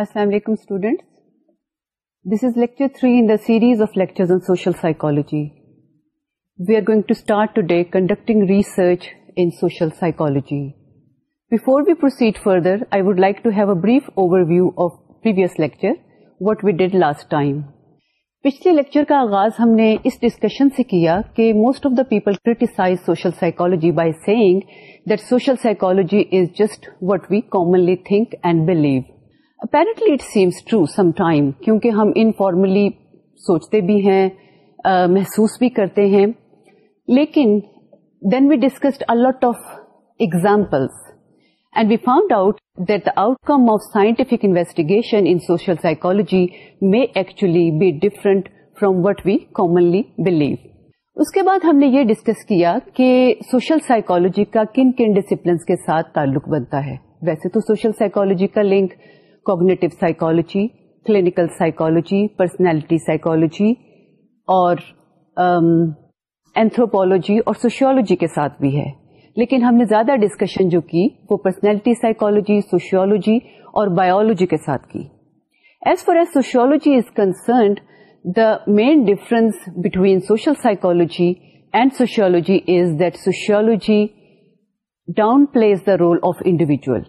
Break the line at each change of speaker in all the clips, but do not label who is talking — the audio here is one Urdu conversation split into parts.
السلام علیکم this is lecture three in the series of psychology we are going to start today conducting research in social psychology before we proceed further I would like to have a brief overview of previous lecture what we did last time پچھلے لیکچر کا آغاز ہم نے اس ڈسکشن سے کیا کہ most of the people criticize social psychology by saying that social psychology is just what we commonly think and believe apparently it seems true some time کیونکہ ہم انفارملی سوچتے بھی ہیں محسوس بھی کرتے ہیں لیکن then we discussed a lot of examples and we found out that the outcome of scientific investigation in social psychology میں actually be different from what we commonly believe اس کے بعد ہم نے یہ ڈسکس کیا کہ سوشل سائکولوجی کا کن کن ڈسپلنس کے ساتھ تعلق بنتا ہے ویسے تو سوشل سائکولوجی کا link cognitive psychology clinical psychology personality psychology اور اینتروپالوجی um, اور سوشیولوجی کے ساتھ بھی ہے لیکن ہم نے زیادہ ڈسکشن جو کی وہ پرسنالٹی سائیکالوجی سوشیولوجی اور بایولوجی کے ساتھ کی as far as sociology is concerned the main difference between social psychology and sociology is that sociology downplays the role of individual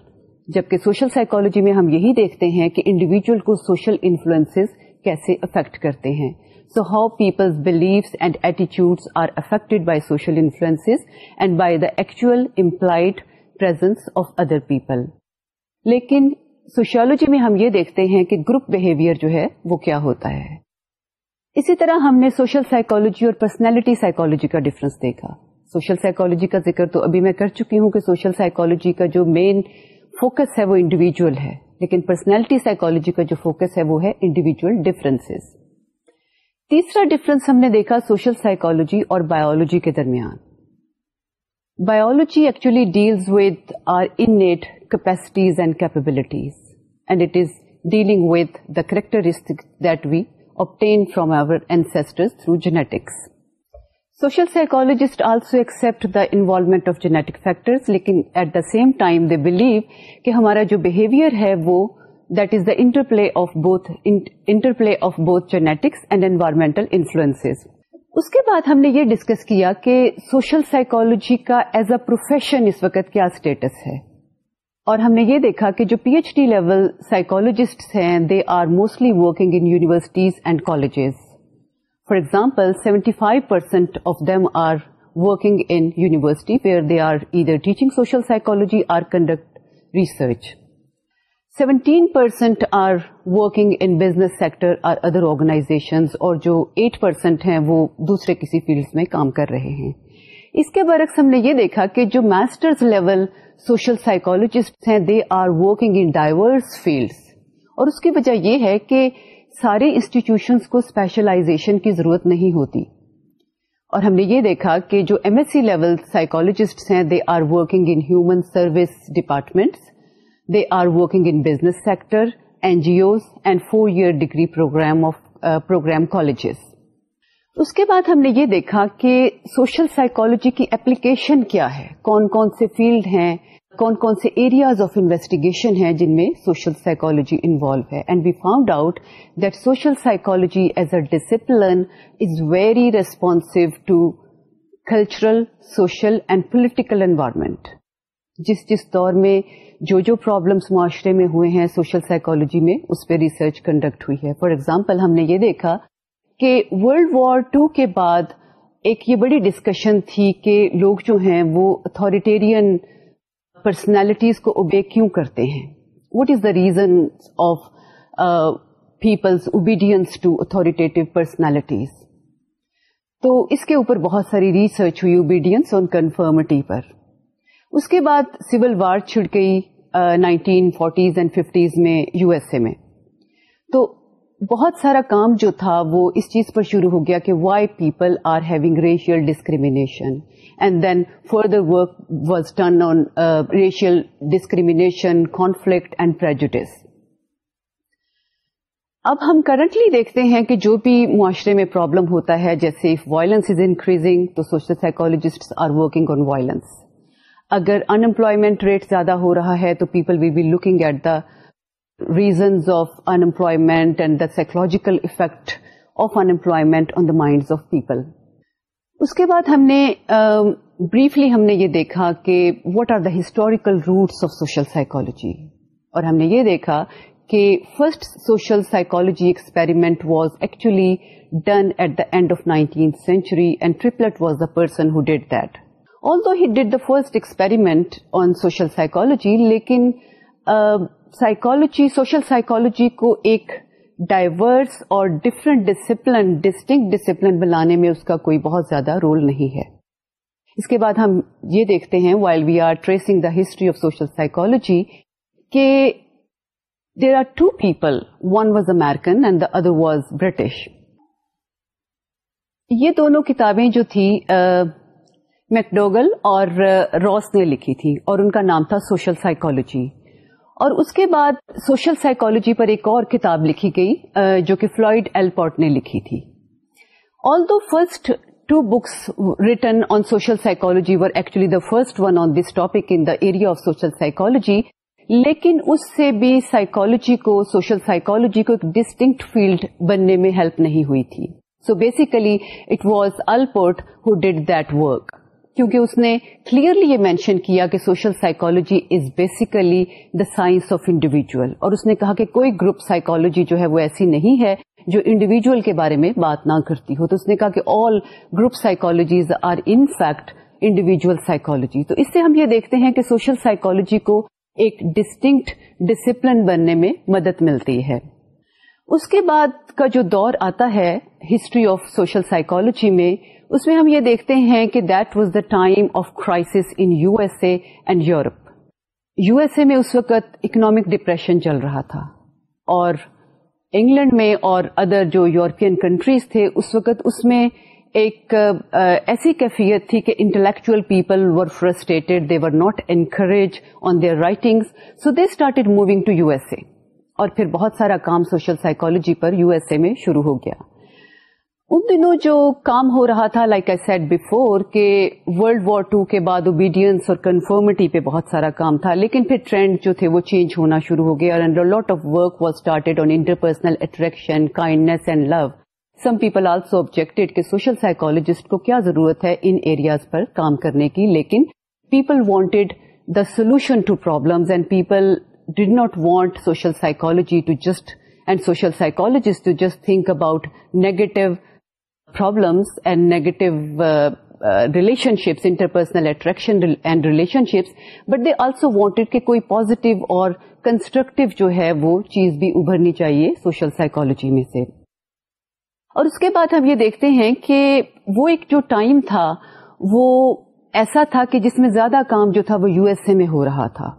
جبکہ سوشل سائیکالوجی میں ہم یہی دیکھتے ہیں کہ انڈیویجل کو سوشل انفلوئنس کیسے افیکٹ کرتے ہیں so how people's beliefs and ایٹیچیوڈ are affected by social influence and by the actual implied presence of other people لیکن سوشیولوجی میں ہم یہ دیکھتے ہیں کہ گروپ بہیویئر جو ہے وہ کیا ہوتا ہے اسی طرح ہم نے سوشل سائیکولوجی اور پرسنالٹی سائیکالوجی کا ڈفرنس دیکھا سوشل سائیکالوجی کا ذکر تو ابھی میں کر چکی ہوں کہ سوشل سائیکالوجی کا جو مین فوکس ہے وہ انڈیویجل ہے لیکن پرسنالٹی سائیکولوجی کا جو فوکس ہے وہ ہے انڈیویجل ڈفرینس تیسرا ڈفرنس ہم نے دیکھا سوشل سائیکولوجی اور بایولوجی کے درمیان biology actually deals with our innate capacities and capabilities and it is dealing with the characteristic that we obtain from our ancestor through genetics. Social psychologist also accept the involvement of genetic factors لیکن at the same time they believe کہ ہمارا جو بہیویئر ہے وہ that is the interplay of both interplay of both genetics and environmental influence اس کے بعد ہم نے یہ ڈسکس کیا کہ سوشل سائیکالوجی کا ایز اے پروفیشن اس وقت کیا اسٹیٹس ہے اور ہم نے یہ دیکھا کہ جو P H D level psychologist ہیں they are mostly working in universities and colleges example seventy five percent of them are working social psychology or conduct research seventy percent are working in business sector or other organization اور جو ایٹ پرسینٹ ہیں وہ دوسرے کسی فیلڈ میں کام کر رہے ہیں اس کے برعکس ہم نے یہ دیکھا کہ جو ماسٹر لیول سوشل سائکولوجیسٹ ہیں they are working in diverse fields اور اس کی وجہ یہ ہے کہ سارے انسٹیٹیوشنس کو اسپیشلائزیشن کی ضرورت نہیں ہوتی اور ہم نے یہ دیکھا کہ جو M S C level psychologist ہیں they are working in human service departments they are working in business sector N G Os and four year degree program of program colleges اس کے بعد ہم نے یہ دیکھا کہ سوشل سائیکولوجی کی اپلیکیشن کیا ہے کون کون سے فیلڈ ہیں کون کون سے ایریاز آف انویسٹیگیشن ہیں جن میں سوشل سائیکولوجی انوالو ہے and we found out that social psychology as a discipline is very responsive to cultural social and political environment جس جس دور میں جو جو پرابلمس معاشرے میں ہوئے ہیں سوشل سائیکولوجی میں اس پہ ریسرچ کنڈکٹ ہوئی ہے فار ایگزامپل ہم نے یہ دیکھا کہ ورلڈ وار ٹو کے بعد ایک یہ بڑی ڈسکشن تھی کہ لوگ جو ہیں وہ اتارٹیرین پرسنالٹیز کو اوبے کیوں کرتے ہیں what is the reason of Peoples obedience to personalities تو اس کے اوپر بہت ساری ریسرچ ہوئی اوبیڈینس آن کنفرمٹی پر اس کے بعد سول وار چھڑ گئی نائنٹین فورٹیز اینڈ ففٹیز میں یو ایس اے میں تو بہت سارا کام جو تھا وہ اس چیز پر شروع ہو گیا کہ why people are having racial discrimination and then further work was done on racial discrimination conflict and prejudice. اب ہم کرنٹلی دیکھتے ہیں کہ جو بھی معاشرے میں پرابلم ہوتا ہے جیسے اف وائلنس از انکریزنگ تو social psychologist are working on violence اگر انمپلائمنٹ ریٹ زیادہ ہو رہا ہے تو people will be looking at the reasons of unemployment and the psychological effect of unemployment on the mind of people اس کے بعد ہم نے بریفلی ہم نے یہ دیکھا کہ what are the historical roots of social psychology اور ہم نے یہ دیکھا کہ first social psychology experiment was actually done at the end of nineteen century and Triplett was the person who did that although he did the first experiment on social psychology لیکن سائیکولوجی سوشل سائیکالوجی کو ایک ڈائیورس اور ڈفرنٹ ڈسپلن ڈسٹنکٹ ڈسپلن بنانے میں اس کا کوئی بہت زیادہ رول نہیں ہے اس کے بعد ہم یہ دیکھتے ہیں while we are tracing the history of social psychology کہ there are two people one was American and the other was British یہ دونوں کتابیں جو تھی میکڈوگل اور uh, نے لکھی تھی اور ان کا نام تھا سوشل سائیکولوجی اور اس کے بعد سوشل سائیکالوجی پر ایک اور کتاب لکھی گئی جو کہ فلوئڈ ایلپورٹ نے لکھی تھی although first two books written on social psychology were actually the first one on this topic in the area of social psychology لیکن اس سے بھی سائیکالوجی کو سوشل سائیکالوجی کو ایک ڈسٹنکٹ فیلڈ بننے میں ہیلپ نہیں ہوئی تھی so basically it was Allport who did that work کیونکہ اس نے کلیئرلی یہ مینشن کیا کہ social psychology is basically the science of individual اور اس نے کہا کہ کوئی گروپ سائیکالوجی جو ہے وہ ایسی نہیں ہے جو انڈیویجل کے بارے میں بات نہ کرتی ہو تو اس نے کہا کہ all group psychologies are in fact individual psychology تو اس سے ہم یہ دیکھتے ہیں کہ سوشل سائیکالوجی کو ایک ڈسٹنکٹ ڈسپلن بننے میں مدد ملتی ہے اس کے بعد کا جو دور آتا ہے ہسٹری آف سوشل سائیکولوجی میں اس میں ہم یہ دیکھتے ہیں کہ that was the time of crisis in U S A and Europe U S A میں اس وقت اکنامک ڈپریشن چل رہا تھا اور انگلینڈ میں اور ادر جو یورپین کنٹریز تھے اس وقت اس میں ایک ایسی کیفیت تھی کہ intellectual people were frustrated they were not encourage on their writing so they started moving to U S A اور پھر بہت سارا کام سوشل سائیکولوجی پر یو ایس اے میں شروع ہو گیا ان دنوں جو کام ہو رہا تھا لائک آئی سیٹ بفور کہ ورلڈ وار ٹو کے بعد اوبیڈینس اور کنفرمٹی پہ بہت سارا کام تھا لیکن پھر ٹرینڈ جو تھے وہ چینج ہونا شروع ہو گیا اور interpersonal attraction kindness and love some people also objected کہ سوشل سائیکولوجسٹ کو کیا ضرورت ہے ان ایریاز پر کام کرنے کی لیکن people wanted the solution to problems and people did not want social psychology to just and social سائیکالوجیس to just think about negative problems and negative relationships interpersonal attraction ships but they also want it کہ کوئی پازیٹیو اور کنسٹرکٹیو جو ہے وہ چیز بھی ابھرنی چاہیے سوشل سائکالوجی میں سے اور اس کے بعد ہم یہ دیکھتے ہیں کہ وہ ایک جو ٹائم تھا وہ ایسا تھا کہ جس میں زیادہ کام جو تھا وہ یو ایس اے میں ہو رہا تھا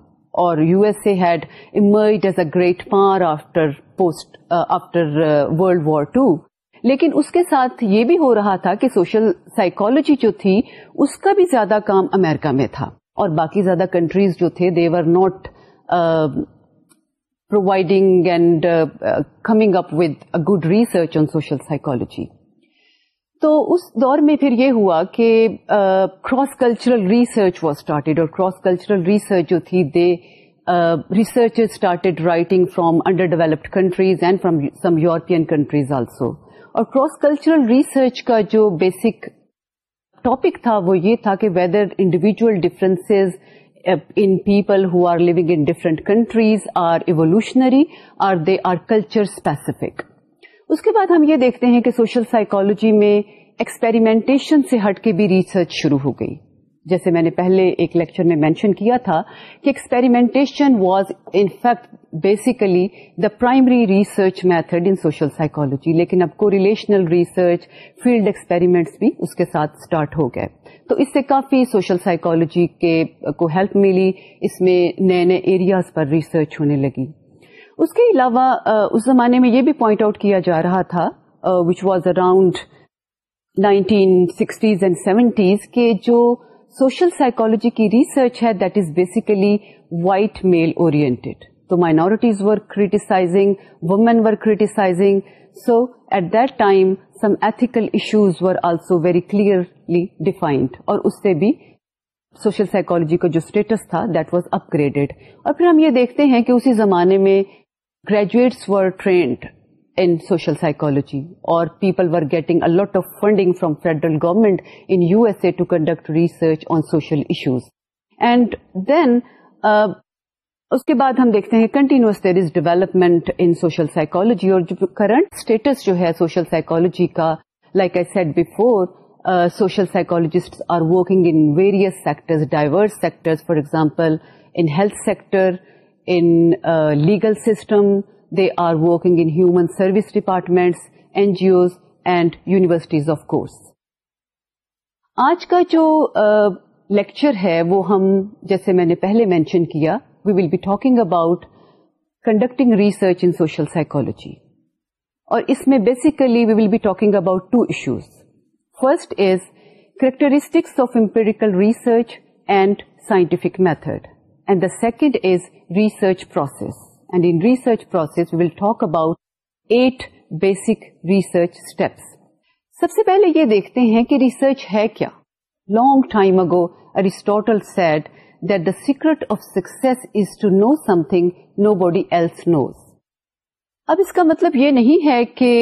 U S A had emerge as a great power after post after World war two لیکن اس کے ساتھ یہ بھی ہو رہا تھا کہ سوشل سائیکولوجی جو تھی اس کا بھی زیادہ کام امیرکا میں تھا اور باقی زیادہ کنٹریز جو تھے they were not providing and coming up with good research on social psychology تو اس دور میں پھر یہ ہوا کہ cross cultural research was started اور کراس کلچرل ریسرچ جو تھی دے research started writing from under developed countries and from some European countries also اور کراس کلچرل ریسرچ کا جو بیسک ٹاپک تھا وہ یہ تھا کہ whether individual differences in people who are living in different countries are evolutionary or they are culture specific اس کے بعد ہم یہ دیکھتے ہیں کہ سوشل سائیکالوجی میں ایکسپیریمنٹیشن سے ہٹ کے بھی ریسرچ شروع ہو گئی جیسے میں نے پہلے ایک لیکچر میں مینشن کیا تھا کہ experimentation was in fact basically the primary research method in social psychology لیکن اب correlational research field experiments بھی اس کے ساتھ اسٹارٹ ہو گئے تو اس سے کافی سوشل کے کو ہیلپ ملی اس میں نئے نئے ایریاز پر ریسرچ ہونے لگی اس کے علاوہ اس زمانے میں یہ بھی پوائنٹ آؤٹ کیا جا رہا تھا which was around nineteen sixties and seventies کے جو سوشل سائیکولوجی کی ریسرچ ہے that is basically white male oriented تو minorities were criticising women were criticising so at that time some ethical issues were also very clearly defined اور اس سے بھی سوشل سائیکولوجی کا جو اسٹیٹس تھا دیٹ واز اپ گریڈیڈ اور پھر ہم یہ دیکھتے ہیں کہ اسی زمانے میں graduates were trained in social uh, psychology اور people were getting a lot of funding from federal government in U S A to conduct research on social issues and then اس کے بعد ہم دیکھتے ہیں continuous there is development in social psychology اور کرنٹ اسٹیٹس جو ہے سوشل سائیکولوجی کا like I said before social psychologist are working in various sector diverse sector for example in health sector in uh, legal system, they are working in human service departments, NGOs and universities of course. آج کا جو لیکچر uh, ہے وہ ہم جیسے میں نے پہلے مینشن کیا we will be talking about conducting research in social psychology اور اس میں basically we will be talking about two issues first is characteristics of empirical research and scientific method and the second is research process and research process will talk about eight basic research steps سب سے پہلے یہ دیکھتے ہیں کہ ریسرچ ہے کیا long time ago Aristotle said that the secret of success is to know something nobody else knows اب اس کا مطلب یہ نہیں ہے کہ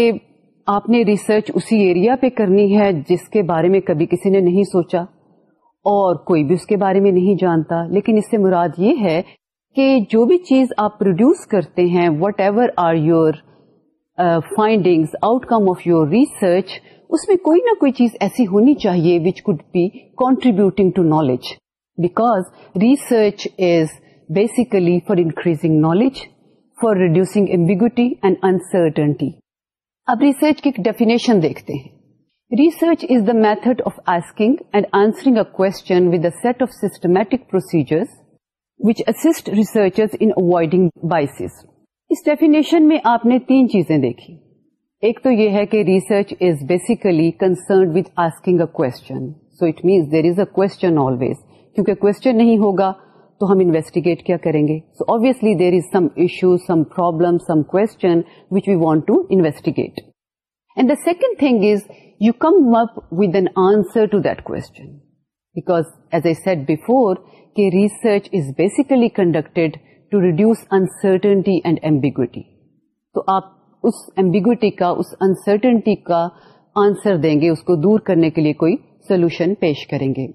آپ نے ریسرچ اسی ایریا پہ کرنی ہے جس کے بارے میں کبھی کسی نے نہیں سوچا اور کوئی بھی اس کے بارے میں نہیں جانتا لیکن اس سے مراد یہ ہے کہ جو بھی چیز آپ پروڈیوس کرتے ہیں whatever are your finding outcome of your research اس میں کوئی نہ کوئی چیز ایسی ہونی چاہیے which could be contributing to knowledge because research is basically for increasing knowledge for reducing ambiguity and uncertainty اب ریسرچ کی ایک ڈیفینیشن دیکھتے ہیں research is the method of asking and answering a question with of systematic اس ڈیفینیشن میں آپ نے تین چیزیں دیکھی ایک تو یہ ہے کہ research is basically concerned with asking a question so it means there is a question always کیونکہ کوشچن نہیں ہوگا تو ہم انویسٹیگیٹ کیا کریں گے so obviously there is some issue some problem some question which we want to investigate and the second thing is you come upon answer to دسچن because as a set before conducted to reduce uncertainty and ambiguity تو آپ اس ایمبیگ کا اس انسرٹنٹی کا آنسر دیں گے اس کو دور کرنے کے لیے کوئی سولوشن پیش کریں گے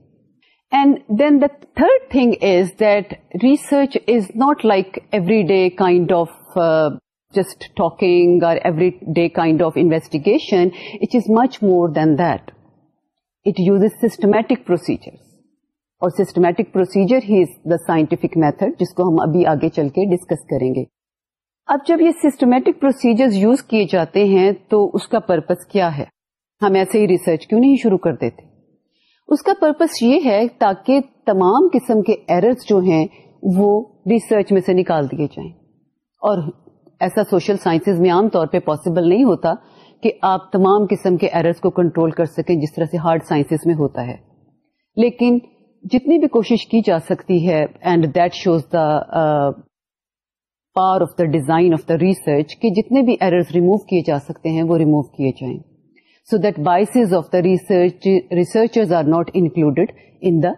and then the third thing is that research is not like every day kind of just talking or everyday kind of investigation, it is much more than that. It uses systematic procedures. اور سسٹمیٹک پروسیجر ہی از دا سائنٹیفک میتھڈ جس کو ہم ابھی آگے چل کے ڈسکس کریں گے اب جب یہ سسٹمیٹک پروسیجر یوز کیے جاتے ہیں تو اس کا پرپز کیا ہے ہم ایسے ہی ریسرچ کیوں نہیں شروع کر دیتے اس کا پرپز یہ ہے تاکہ تمام قسم کے ایررز جو ہیں وہ ریسرچ میں سے نکال دیے جائیں اور ایسا سوشل سائنس میں عام طور پہ پاسبل نہیں ہوتا کہ آپ تمام قسم کے ایررز کو کنٹرول کر سکیں جس طرح سے ہارڈ سائنس میں ہوتا ہے لیکن جتنی بھی کوشش کی جا سکتی ہے and that shows the power of the design of the research کہ جتنے بھی ایررز ریموو کیے جا سکتے ہیں وہ ریموو کیے جائیں so that biases of the research are included in the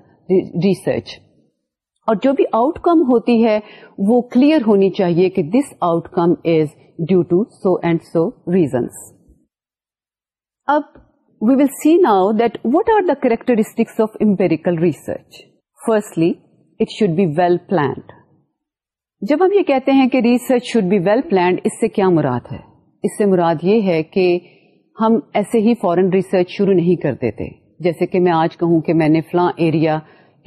research اور جو بھی آؤٹ کم ہوتی ہے وہ کلیئر ہونی چاہیے کہ this outcome is due to so and so reasons اب we will see now that what are the characteristics of empirical research firstly it should be well planned جب ہم یہ کہتے ہیں کہ research should be well planned اس سے کیا مراد ہے اس سے مراد یہ ہے کہ ہم ایسے ہی فورن ریسرچ شروع نہیں کر دیتے جیسے کہ میں آج کہوں کہ میں نے فلاں ایریا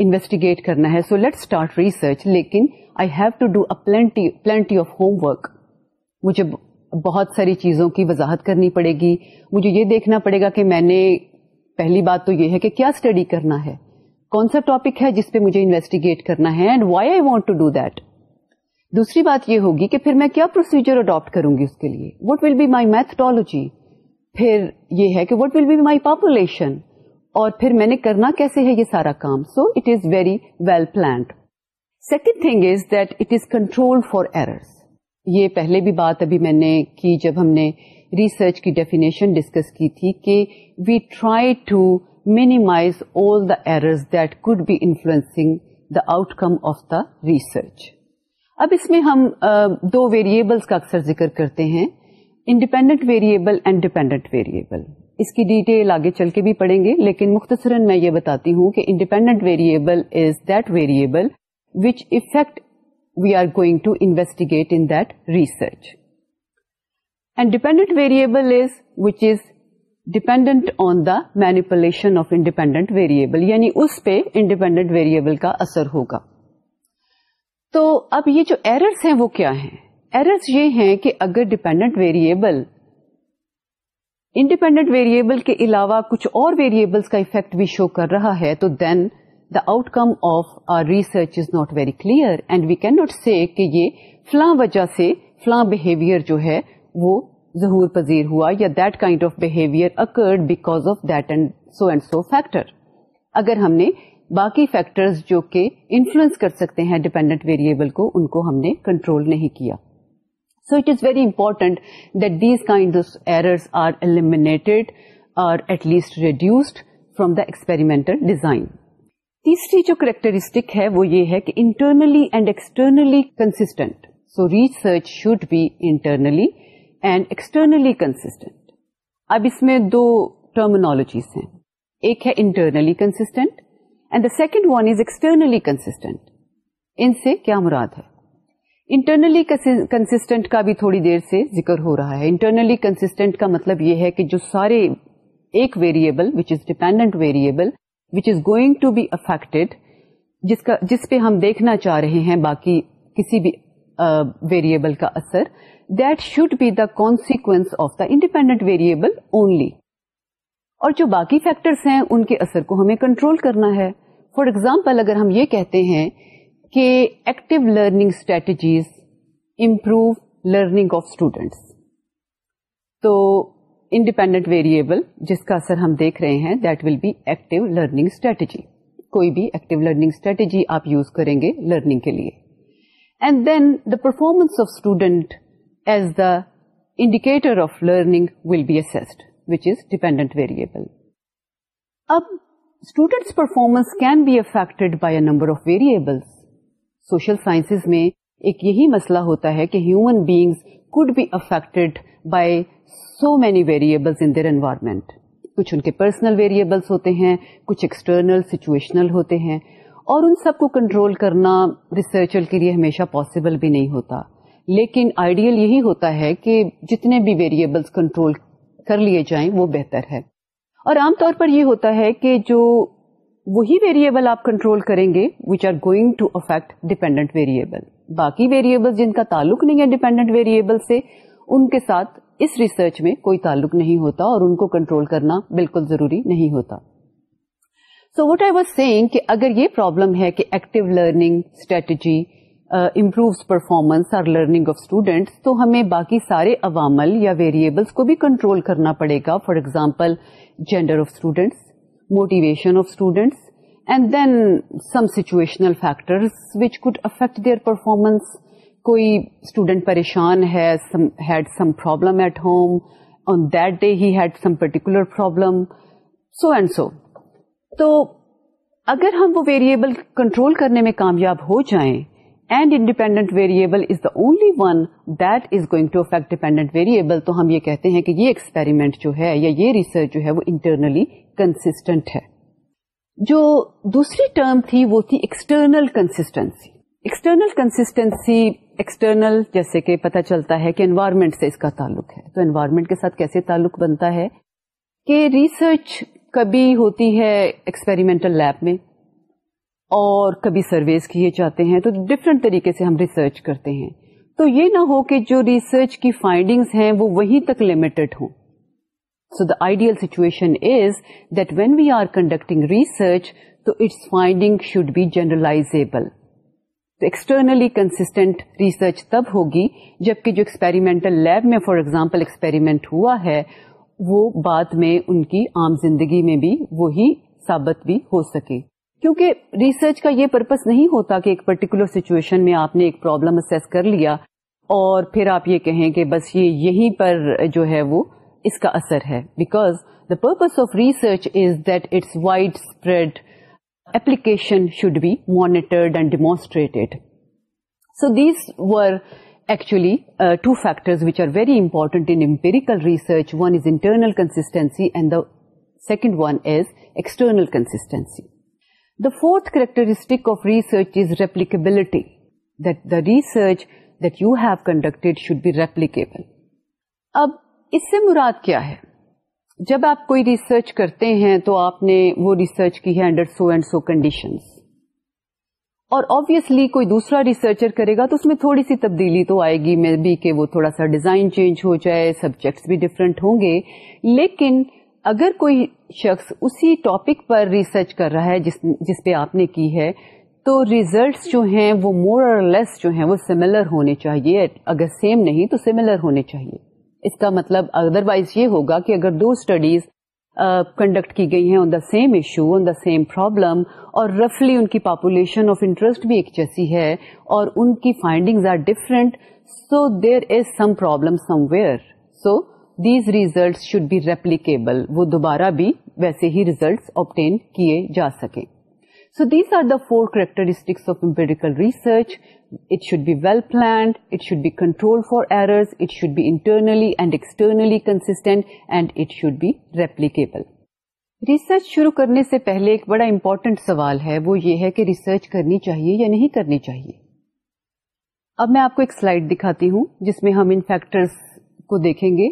انویسٹیگیٹ کرنا ہے سو لیٹ اسٹارٹ ریسرچ لیکن I have to duty plenty of homework مجھے بہت ساری چیزوں کی وضاحت کرنی پڑے گی مجھے یہ دیکھنا پڑے گا کہ میں نے پہلی بات تو یہ ہے کہ کیا اسٹڈی کرنا ہے کون سا ٹاپک ہے جس پہ مجھے انویسٹیگیٹ کرنا ہے and why I want to do that دوسری بات یہ ہوگی کہ پھر میں کیا پروسیجر اڈاپٹ کروں گی اس کے لیے what will be my methodology پھر یہ ہے کہ what will be my population اور پھر میں نے کرنا کیسے ہے یہ سارا کام so it is very well planned second thing is that it is control for errors یہ پہلے بھی بات ابھی میں نے کی جب ہم نے ریسرچ کی ڈیفینیشن ڈسکس کی تھی کہ we try to minimise all the errors that could be influencing the outcome of the research اب اس میں ہم دو ویریبلس کا اکثر ذکر کرتے ہیں independent variable and dependent variable اس کی ڈیٹیل آگے چل کے بھی پڑھیں گے لیکن مختصراً میں یہ بتاتی ہوں کہ independent variable is that variable which effect we are going to investigate in that research and dependent variable is which is dependent on the manipulation of independent variable یعنی اس پہ انڈیپینڈنٹ ویریبل کا اثر ہوگا تو اب یہ جو ایررس ہیں وہ کیا ہیں ایررس یہ ہیں کہ اگر ڈیپینڈنٹ ویریبل انڈیپینڈنٹ ویریبل کے علاوہ کچھ اور ویریبلس کا افیکٹ بھی شو کر رہا ہے تو then the outcome of our research is not very clear and we can not see کہ یہ فلاں وجہ سے فلاں بہیویئر جو ہے وہ ظہور پذیر ہوا یا that kind of behaviour occurred because of that and so and so factor اگر ہم نے باقی فیکٹرز جو کہ انفلوئنس کر سکتے ہیں ڈپینڈنٹ ویریبل کو ان کو ہم نے کنٹرول نہیں کیا so it is very important that these kind of errors are eliminated or at least reduced from the experimental design تیسری جو کریکٹرسٹک ہے وہ یہ ہے کہ internally and externally constant so research should be internally and externally consistent اب اس میں دو ٹرمنالوجیز ہیں ایک ہے internally constant and the second one is externally constant ان سے کیا مراد ہے انٹرنلی کنسٹینٹ کا بھی تھوڑی دیر سے ذکر ہو رہا ہے انٹرنلی کنسسٹنٹ کا مطلب یہ ہے کہ جو سارے ایک variable which is dependent variable which is going to be affected جس کا جس پہ ہم دیکھنا چاہ رہے ہیں باقی کسی بھی ویریبل کا اثر that should be the consequence of the independent variable only اور جو باقی فیکٹرس ہیں ان کے اثر کو ہمیں کنٹرول کرنا ہے فار ایگزامپل اگر ہم یہ کہتے ہیں کہ active learning strategies improve learning of students تو انڈیپینڈنٹ ویریئبل جس کا اثر ہم دیکھ رہے ہیں that will be active learning strategy کوئی بھی ایکٹیو لرننگ اسٹریٹجی آپ یوز کریں گے لرننگ کے لیے and then the performance of student as the indicator of learning will be assessed which is dependent variable اب students performance can be affected by a number of variables social sciences میں ایک یہی مسئلہ ہوتا ہے کہ human beings could be affected by so many variables in their environment کچھ ان کے پرسنل ویریبلس ہوتے ہیں کچھ ایکسٹرنل سچویشنل ہوتے ہیں اور ان سب کو کنٹرول کرنا ریسرچر کے لیے ہمیشہ پاسبل بھی نہیں ہوتا لیکن آئیڈیل یہی ہوتا ہے کہ جتنے بھی ویریبلس کنٹرول کر لیے جائیں وہ بہتر ہے اور عام طور پر یہ ہوتا ہے کہ جو وہی ویریبل آپ کنٹرول کریں گے which are going to affect dependent variable باقی ویریبل جن کا تعلق نہیں ہے ڈیپینڈنٹ ویریبل سے ان کے ساتھ اس ریسرچ میں کوئی تعلق نہیں ہوتا اور ان کو کنٹرول کرنا بالکل ضروری نہیں ہوتا so what I was seeing کہ اگر یہ پرابلم ہے کہ active learning strategy improves performance learning of students تو ہمیں باقی سارے عوامل یا ویریبلس کو بھی کنٹرول کرنا پڑے گا for example gender of students motivation of students and then some situational factors which could affect their performance. Koi student parishan has some, had some problem at home. On that day he had some particular problem. So and so. So, اگر ہم وہ ویریبل کنٹرول کرنے میں کامیاب ہو جائیں and independent variable is the only one that is going to affect dependent variable تو ہم یہ کہتے ہیں کہ یہ ایکسپیریمنٹ جو ہے یا یہ ریسرچ جو ہے وہ انٹرنلی کنسٹنٹ ہے جو دوسری ٹرم تھی وہ تھی external consistency external consistency external جیسے کہ پتہ چلتا ہے کہ انوائرمنٹ سے اس کا تعلق ہے تو انوائرمنٹ کے ساتھ کیسے تعلق بنتا ہے کہ ریسرچ کبھی ہوتی ہے ایکسپیریمنٹل لیب میں اور کبھی سرویز کیے جاتے ہیں تو ڈفرینٹ طریقے سے ہم ریسرچ کرتے ہیں تو یہ نہ ہو کہ جو ریسرچ کی فائنڈنگز ہیں وہ وہیں تک لمیٹڈ ہوں so the ideal situation is that when we are conducting research تو its finding should be generalisable تو ایکسٹرنلی کنسٹینٹ ریسرچ تب ہوگی جبکہ جو ایکسپیریمنٹل لیب میں فار ایگزامپل ایکسپیریمنٹ ہوا ہے وہ بعد میں ان کی عام زندگی میں بھی وہی ثابت بھی ہو سکے کیونکہ ریسرچ کا یہ پرپز نہیں ہوتا کہ ایک پرٹیکولر سچویشن میں آپ نے ایک پرابلم اسیس کر لیا اور پھر آپ یہ کہیں کہ بس یہ یہیں پر جو ہے وہ اس کا اثر ہے because the purpose of research is that its widespread application should be monitored and demonstrated so these were actually two factor which are very important empirical research one is internal consistency and the second one is external consistency The fourth characteristic of research is replicability. That the research that you have conducted should be replicable. اب اس سے مراد کیا ہے جب آپ کوئی ریسرچ کرتے ہیں تو آپ نے وہ ریسرچ کی ہے under so and so condition اور آبیسلی کوئی دوسرا ریسرچر کرے گا تو اس میں تھوڑی سی تبدیلی تو آئے گی مے بی کہ وہ تھوڑا سا ڈیزائن چینج ہو جائے سبجیکٹس بھی ڈفرینٹ ہوں گے لیکن اگر کوئی شخص اسی ٹاپک پر ریسرچ کر رہا ہے جس جس پہ آپ نے کی ہے تو ریزلٹس جو ہیں وہ مور اور لیس جو ہیں وہ سملر ہونے چاہیے اگر سیم نہیں تو سملر ہونے چاہیے اس کا مطلب ادر وائز یہ ہوگا کہ اگر دو اسٹڈیز کنڈکٹ کی گئی ہیں on the same issue on the same problem اور رفلی ان کی پاپولیشن آف انٹرسٹ بھی ایک جیسی ہے اور ان کی findings are different so there is some problem somewhere so these should be replicable وہ دوبارہ بھی ویسے ہی ریزلٹ آپٹین کیے جا سکیں so these are the four characteristics of empirical research it should be well planned it should be control for it should be internally and externally constant and it should be replicable research شروع کرنے سے پہلے ایک بڑا امپورٹنٹ سوال ہے وہ یہ ہے کہ ریسرچ کرنی چاہیے یا نہیں کرنی چاہیے اب میں آپ کو ایک سلائڈ دکھاتی ہوں جس میں ہم ان فیکٹرس کو دیکھیں گے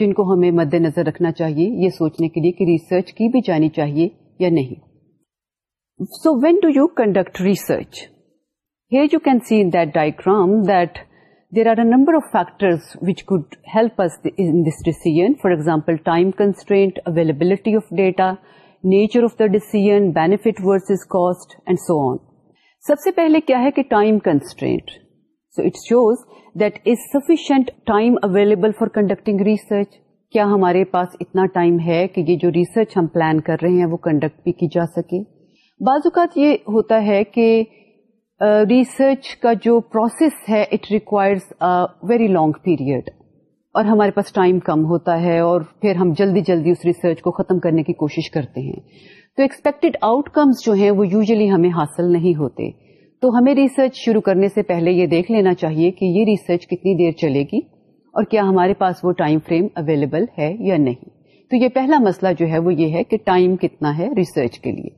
جن کو ہمیں مد نظر رکھنا چاہیے یہ سوچنے کے لیے کہ ریسرچ کی بھی جانی چاہیے یا نہیں so when do you conduct research here you can see in that diagram that there are a number of factor which could help us in this decision for example time constraint availability of data nature of the benefit versus cost and so on سب سے پہلے کیا ہے کہ time constraint so it shows that is sufficient time available for conducting research کیا ہمارے پاس اتنا ٹائم ہے کہ یہ جو ریسرچ ہم پلان کر رہے ہیں وہ کنڈکٹ بھی کی جا سکے بعض اوقات یہ ہوتا ہے کہ ریسرچ uh, کا جو پروسیس ہے it requires very long period اور ہمارے پاس ٹائم کم ہوتا ہے اور پھر ہم جلدی جلدی اس ریسرچ کو ختم کرنے کی کوشش کرتے ہیں تو ایکسپیکٹڈ آؤٹ کمز جو ہیں وہ یوزلی ہمیں حاصل نہیں ہوتے تو ہمیں ریسرچ شروع کرنے سے پہلے یہ دیکھ لینا چاہیے کہ یہ ریسرچ کتنی دیر چلے گی اور کیا ہمارے پاس وہ ٹائم فریم اویلیبل ہے یا نہیں تو یہ پہلا مسئلہ جو ہے وہ یہ ہے کہ ٹائم کتنا ہے ریسرچ کے لیے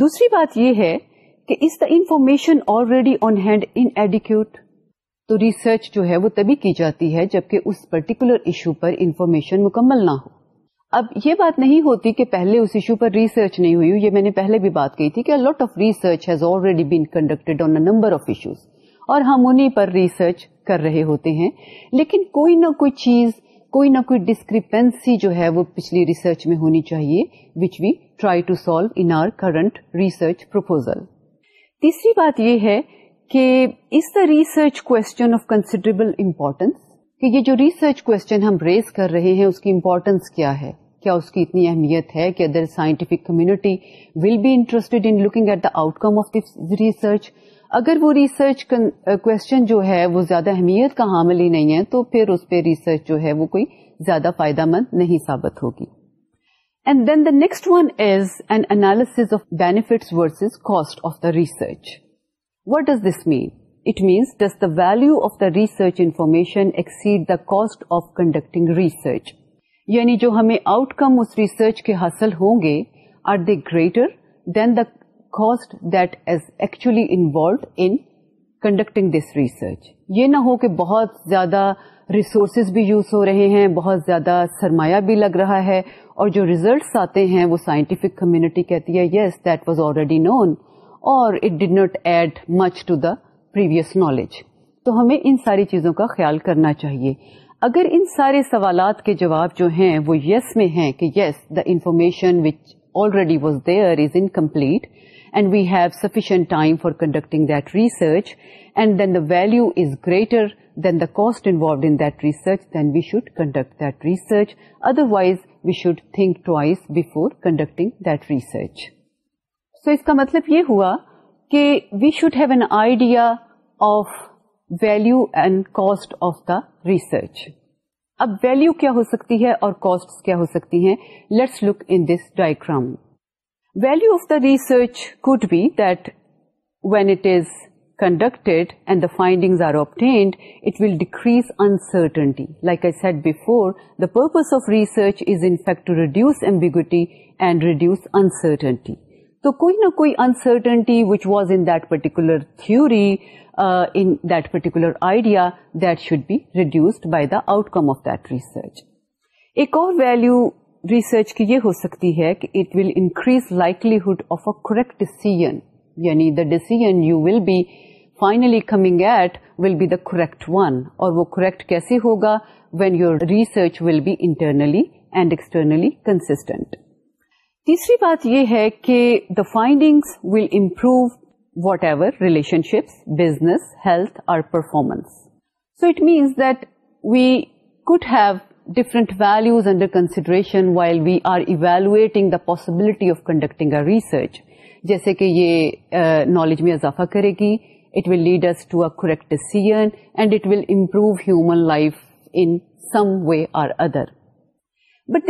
دوسری بات یہ ہے کہ اس the information already on hand inadequate تو ریسرچ جو ہے وہ تبھی کی جاتی ہے جبکہ اس پرٹیکولر ایشو پر انفارمیشن مکمل نہ ہو اب یہ بات نہیں ہوتی کہ پہلے اس ایشو پر ریسرچ نہیں ہوئی یہ میں نے پہلے بھی بات کہی تھی کہ lot of research has already been conducted on a number of issues اور ہم انہیں پر ریسرچ کر رہے ہوتے ہیں لیکن کوئی نہ کوئی چیز کوئی نہ کوئی ڈسکریپنسی جو ہے وہ پچھلی ریسرچ میں ہونی چاہیے which we try to solve in our current research proposal تیسری بات یہ ہے کہ اس the research question of considerable importance کہ یہ جو ریسرچ کوشچن ہم ریز کر رہے ہیں اس کی امپورٹینس کیا ہے کیا اس کی اتنی اہمیت ہے کہ other scientific community will be interested in looking at the outcome of this research اگر وہ ریسرچ کوشچن جو ہے وہ زیادہ اہمیت کا حامل ہی نہیں ہے تو پھر اس پہ ریسرچ جو ہے وہ کوئی زیادہ فائدہ مند نہیں ثابت ہوگی and then the next one is an analysis of benefit cost of the research what does this mean it means does the value of the research information exceed the cost of conducting research یعنی جو ہمیں آؤٹ کم اس ریسرچ کے حاصل ہوں گے are the greater than the cost that is actually involved in conducting this research یہ نہ ہو کہ بہت زیادہ ریسورسز بھی یوز ہو رہے ہیں بہت زیادہ سرمایہ بھی لگ رہا ہے اور جو ریزلٹس آتے ہیں وہ سائنٹیفک کمیونٹی کہتی ہے yes that was already known اور it not add much to the previous knowledge تو ہمیں ان ساری چیزوں کا خیال کرنا چاہیے اگر ان سارے سوالات کے جواب جو ہیں وہ یس yes میں ہیں کہ yes the information which already was there is incomplete and we have sufficient time for conducting that research and then the value is greater than the cost involved in that research then we should conduct that research otherwise we should think twice before conducting that research so اس کا مطلب یہ ہوا کہ we should have an idea of value and cost of the research اب ویلو کیا ہو سکتی ہے اور کاسٹ کیا ہو سکتی ہیں let's look in this diagram value of the research could be that when it is conducted and the finding are obtained it will decrease uncertainty like I said before the purpose of research is to reduce ambiguity and reduce uncertainty تو کوئی نہ کوئی uncertainty which was in that particular تھوڑی in that particular idea that should be reduced by the outcome of that research ایک اور ویلو ریسرچ کی یہ ہو سکتی ہے کہ it will increase likelihood of a correct decision یعنی the decision you will be finally coming at will be the correct one اور وہ کریکٹ کیسے ہوگا when your research will be internally and externally constant تیسری بات یہ ہے کہ the finding will improve whatever relationships business health اور performance so it means that we could have different values under consideration while we are evaluating the possibility of conducting a research جیسے کہ یہ نالج میں اضافہ کرے گی it will lead leaders to a correct scene and it will improve human life in some way or other for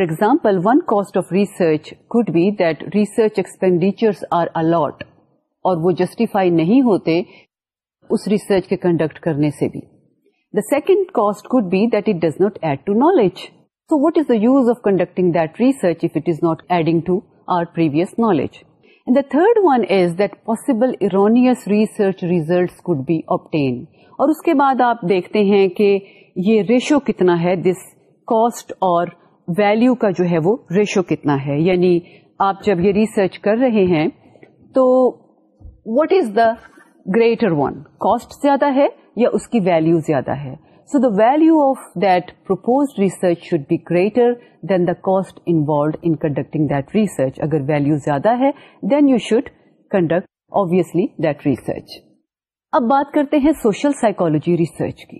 example justify نہیں ہوتے so what is the conducting that research if it is not adding to our purse knowledge and the third one is that possible errant could be obtain اور اس کے بعد آپ دیکھتے ہیں کہ یہ ریشو کتنا ہے دس کاسٹ اور ویلو کا جو ہے وہ ریشو کتنا ہے یعنی آپ جب یہ ریسرچ کر رہے ہیں تو what is the greater one cost زیادہ ہے یا اس کی ویلو زیادہ ہے so the value of that propose research should be greater than the cost involved in conducting that research اگر ویلو زیادہ ہے then you should conduct obviously that research. اب بات کرتے ہیں سوشل سائیکولوجی ریسرچ کی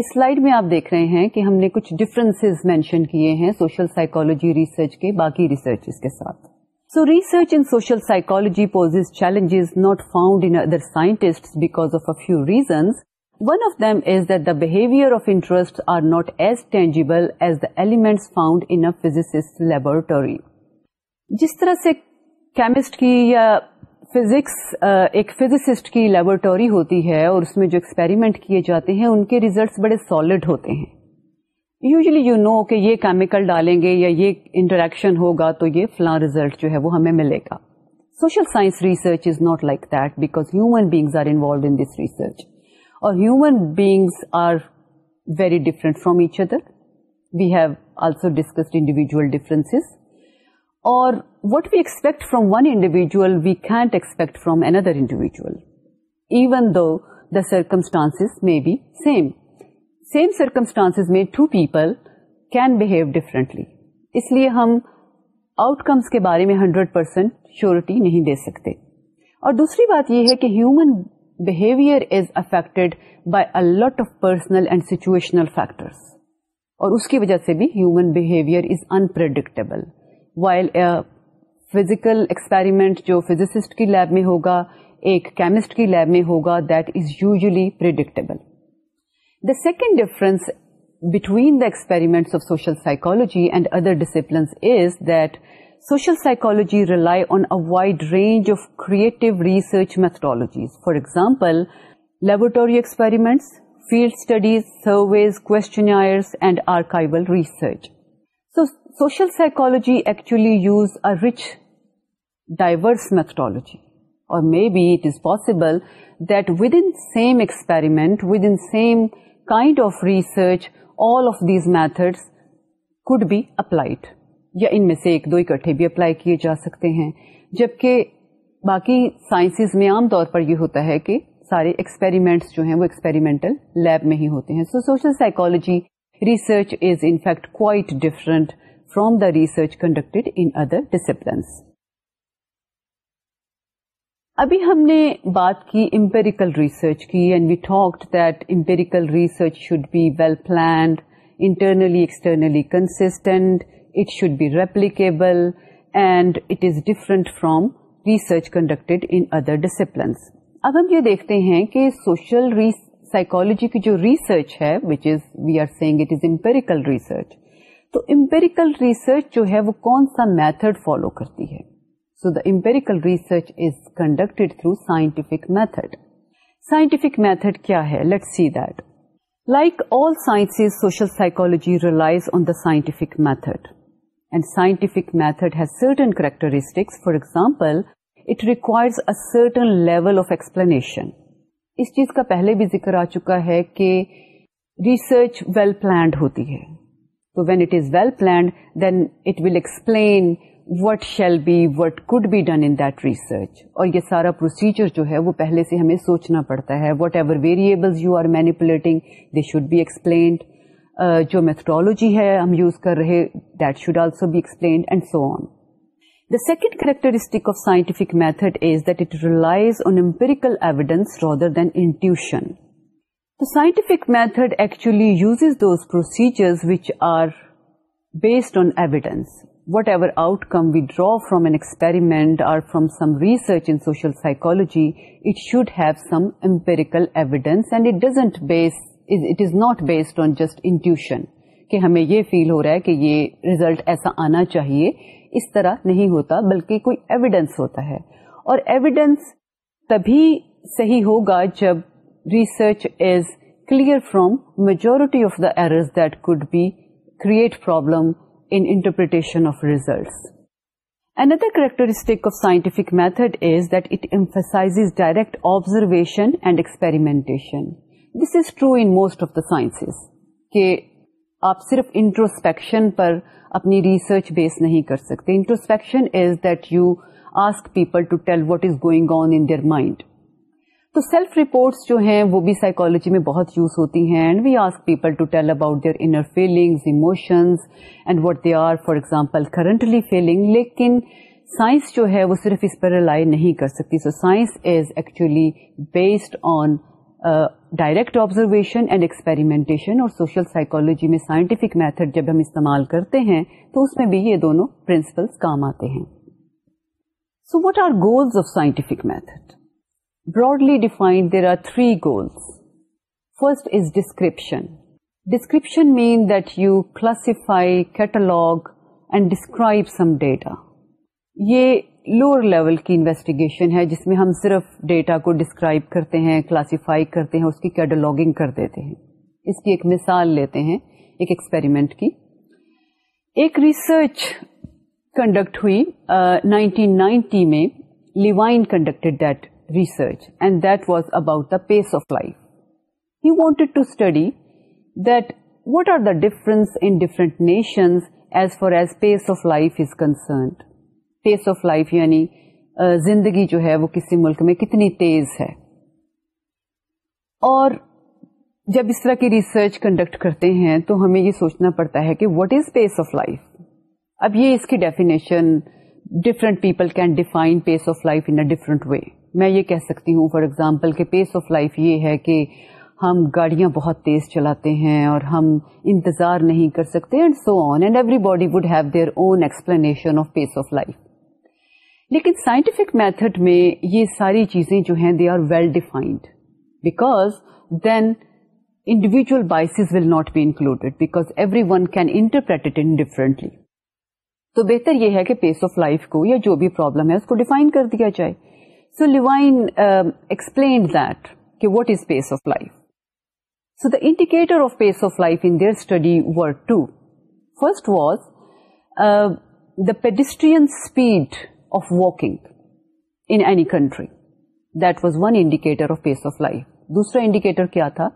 اس سلائیڈ میں آپ دیکھ رہے ہیں کہ ہم نے کچھ ڈفرنس مینشن کیے ہیں سوشل سائیکولوجی ریسرچ کے باقی ریسرچ کے ساتھ so research in social psychology poses challenges not found in other scientist because of few reasons one of them is that the behaviour of interest are not as tangible as the element found in physicist laboratory جس طرح سے کیمسٹ کی یا فزکس ایک فزسسٹ کی لیبورٹری ہوتی ہے اور اس میں جو ایکسپیریمنٹ کیے جاتے ہیں ان کے ریزلٹس بڑے سالڈ ہوتے ہیں یوزلی یو نو کہ یہ کیمیکل ڈالیں گے یا یہ انٹریکشن ہوگا تو یہ فلاں ریزلٹ جو ہے وہ ہمیں ملے گا social science research is not like that because human beings are involve this research اور human beings are very different from each other we have also discussed individual differences اور what we expect from one individual we can't expect from another individual even though the circumstance میں بی سیم سیم سرکمسٹانس میں two people can behave differently اس لیے ہم آؤٹ کمس کے بارے میں ہنڈریڈ پرسینٹ شیورٹی نہیں دے سکتے اور دوسری بات یہ ہے کہ human behaviour is affected affect bite of personal and situational factors اور اس کی وجہ سے بھی human behaviour is unpredictable while physical experiment جو فزسسٹ کی لیب میں ہوگا ایک کیمسٹ کی لیب میں ہوگا that is usually predictable the second difference between the experiment of social psychology and other disciplines is that social psychology rely on a wide range of creative research methodologies for example laboratory experiments field studies surveys and research so social psychology actually use a rich diverse methodology اور may be it is possible that with in same experiment with in same kind of research all of these methods could be applied یا ان میں سے ایک دو اکٹھے بھی اپلائی کیے جا سکتے ہیں جبکہ باقی سائنسز میں عام طور پر یہ ہوتا ہے کہ سارے ایکسپیریمنٹس جو ہیں وہ ایکسپیریمنٹل لیب میں ہی ہوتے ہیں so social psychology research is in fact quite different from the research conducted another disciplines ابھی ہم نے بات کی امپیریکل ریسرچ کی and we talked that empirical research should be well planned internally externally constant it should be replicable and it is different from research conducted in other disciplines اب ہم یہ دیکھتے ہیں کہ سوشل سوشلوجی کی جو ریسرچ ہے which is is we are seeing it empirical research تو امپیریکل ریسرچ جو ہے وہ کون سا میتھڈ فالو کرتی ہے so the empirical research is conduct through scientific method scientific method کیا ہے let see that like all science social psychology relies on the scientific method and scientific method has certain characteristics for example it requires a certain level of explanation اس چیز کا پہلے بھی ذکر آ چکا ہے کہ ریسرچ ویل پلانڈ ہوتی ہے when it is well planned then it will explain what shall be what could be done research اور یہ سارا پروسیجر جو ہے سوچنا پڑتا ہے whatever variable you are manipulating they should be explained جو میتھڈالوجی ہے ہم یوز کر رہے that should also be explained and so on the second characteristic of scientific method is that it relies on empirical evidence rather then انٹیشن The scientific method actually uses those procedures which are based on evidence. Whatever outcome we draw from an experiment or from some research in social psychology, it should have some empirical evidence and it doesn't base, it is not based on just intuition. کہ ہمیں یہ فیل ہو رہا ہے کہ یہ ریزلٹ ایسا آنا چاہیے اس طرح نہیں ہوتا بلکہ کوئی ایویڈینس ہوتا ہے اور ایویڈینس تبھی صحیح ہوگا جب research is clear from majority of the errors that could be create problem in interpretation of results another characteristic of scientific method is that it emphasize direct observation and experiment this is true in most of the science کہ آپ صرف انٹروسپیکشن پر اپنی ریسرچ بیس نہیں کر سکتے introspection is that you ask people to tell what is گوئگ آن این دیئر مائنڈ تو سیلف رپورٹس جو ہیں وہ بھی سائیکولوجی میں بہت یوز ہوتی ہیں and we ask people to tell about their inner feelings emotions and what they are for example currently feeling لیکن سائنس جو ہے وہ صرف اس پر رلائی نہیں کر سکتی so science is actually based on direct observation and experimentation اور سوشل سائیکولوجی میں سائنٹیفک میتھڈ جب ہم استعمال کرتے ہیں تو اس میں بھی یہ دونوں پرنسپلس کام آتے ہیں so what are goals of scientific method broadly defined there are three goals first is description description mean that you classify catalogue and describe some data یہ لوور لیول کی انویسٹیگیشن ہے جس میں ہم صرف ڈیٹا کو ڈسکرائب کرتے ہیں کلاسیفائی کرتے ہیں اس کی کیٹالگنگ کر دیتے ہیں اس کی ایک مثال لیتے ہیں ایک ایکسپیریمنٹ کی ایک ریسرچ کنڈکٹ ہوئی نائنٹین نائنٹی میں Levine conducted that research and that was about the pace of life you wanted to study that what are the difference different nations as far as of life is concerned pace of life یعنی زندگی جو ہے وہ کسی ملک میں کتنی تیز ہے اور جب اس طرح کی ریسرچ کنڈکٹ کرتے ہیں تو ہمیں یہ سوچنا پڑتا ہے کہ what is pace of life اب یہ اس کی definition different people can define pace of life in different way میں یہ کہہ سکتی ہوں فار ایگزامپل کہ پیس آف لائف یہ ہے کہ ہم گاڑیاں بہت تیز چلاتے ہیں اور ہم انتظار نہیں کر سکتے and so on and everybody would have their own explanation of pace of life لیکن سائنٹیفک میتھڈ میں یہ ساری چیزیں جو ہیں they are well defined because then individual biases will not be included because every one can interpret in differently تو بہتر یہ ہے کہ پیس آف لائف کو یا جو بھی پرابلم ہے اس کو ڈیفائن کر دیا جائے سو لیسپلین دیٹ کہ what is pace of life so the indicators was the پیڈیسٹ of walk any country that was one indicator of pace of life دوسرا انڈیکیٹر کیا تھا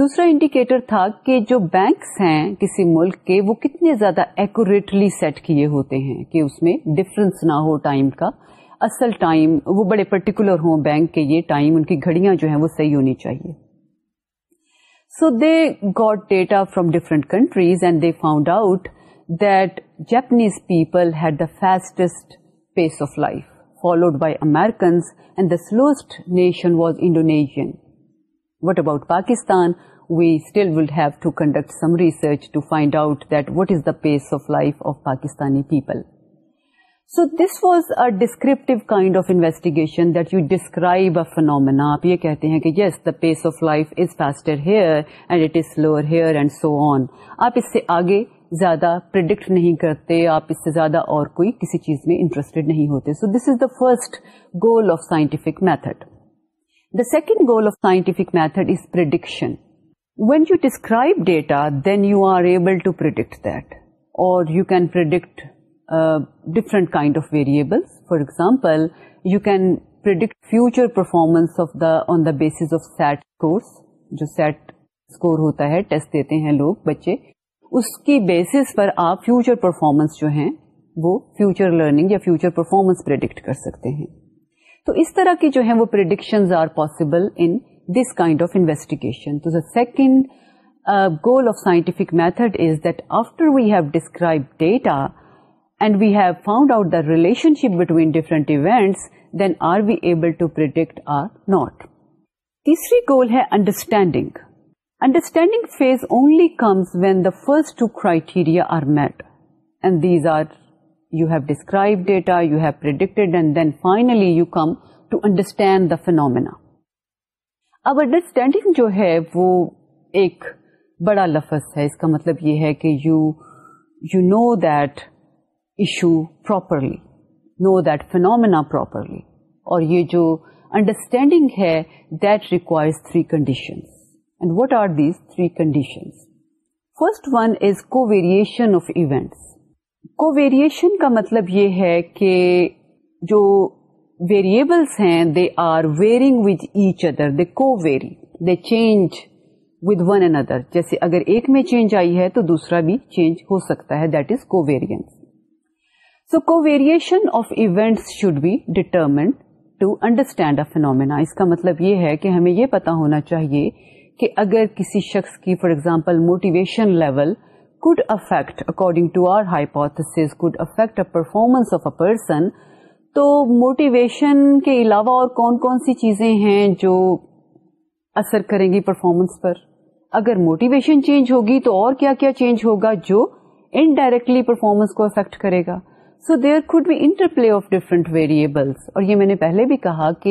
دوسرا انڈیکیٹر تھا کہ جو بینکس ہیں کسی ملک کے وہ کتنے زیادہ ایکوریٹلی سیٹ کیے ہوتے ہیں کہ اس میں ڈفرینس نہ ہو ٹائم کا اصل ٹائم وہ بڑے پرٹیکولر ہوں بینک کے یہ ٹائم ان کی گھڑیاں جو ہیں وہ صحیح ہونی چاہیے so they got data from different countries and they found out that Japanese people had the fastest pace of life followed by Americans and the slowest nation was Indonesian what about Pakistan we still will have to conduct some research to find out that what is the pace of life of Pakistani people so this was a descriptive kind of investigation that you describe a آپ یہ کہتے ہیں کہ yes the pace of life is is here here and and it so on آپ اس سے آگے زیادہ پرڈکٹ نہیں کرتے آپ اس سے زیادہ اور کوئی کسی چیز میں انٹرسٹڈ نہیں ہوتے so this is the first goal of scientific method the second goal of scientific method is prediction when you describe data then you are able to predict that اور you can predict different kind of variables for example you can predict future performance of the on the base of SAT scores جو سیٹ اسکور ہوتا ہے ٹیسٹ دیتے ہیں لوگ بچے اس کی بیس پر آپ فیوچر پرفارمنس جو ہے وہ فیوچر لرننگ یا فیوچر پرفارمنس پرڈکٹ کر سکتے ہیں تو اس طرح کے جو ہے وہ predictions are possible in this kind of investigation second goal of scientific method is that after we have describe data and we have found out the relation ship between different event then are be able to or not تیسری گول ہے understanding phase only comes when the first criteria the phenomena اب انڈرسٹینڈنگ جو ہے وہ ایک بڑا لفظ ہے اس کا مطلب یہ ہے کہ you you know that issue properly know that phenomena properly اور یہ جو انڈرسٹینڈنگ ہے that requires three conditions and what are these three conditions first one is covariation of events covariation کا مطلب یہ ہے کہ جو ویریبلس ہیں they are varying with each other they covary they change کون اینڈ ادر جیسے اگر ایک میں چینج آئی ہے تو دوسرا بھی چینج ہو سکتا ہے that is covariance so covariation of events should be determined to understand a phenomena اس کا مطلب یہ ہے کہ ہمیں یہ پتا ہونا چاہیے کہ اگر کسی شخص کی for example motivation level could affect, according to our hypothesis, could affect a performance of a person, تو موٹیویشن کے علاوہ اور کون کون سی چیزیں ہیں جو اثر کریں گی پرفارمنس پر اگر موٹیویشن چینج ہوگی تو اور کیا کیا چینج ہوگا جو انڈائریکٹلی پرفارمنس کو افیکٹ کرے گا so there could be interplay of different variables اور یہ میں نے پہلے بھی کہا کہ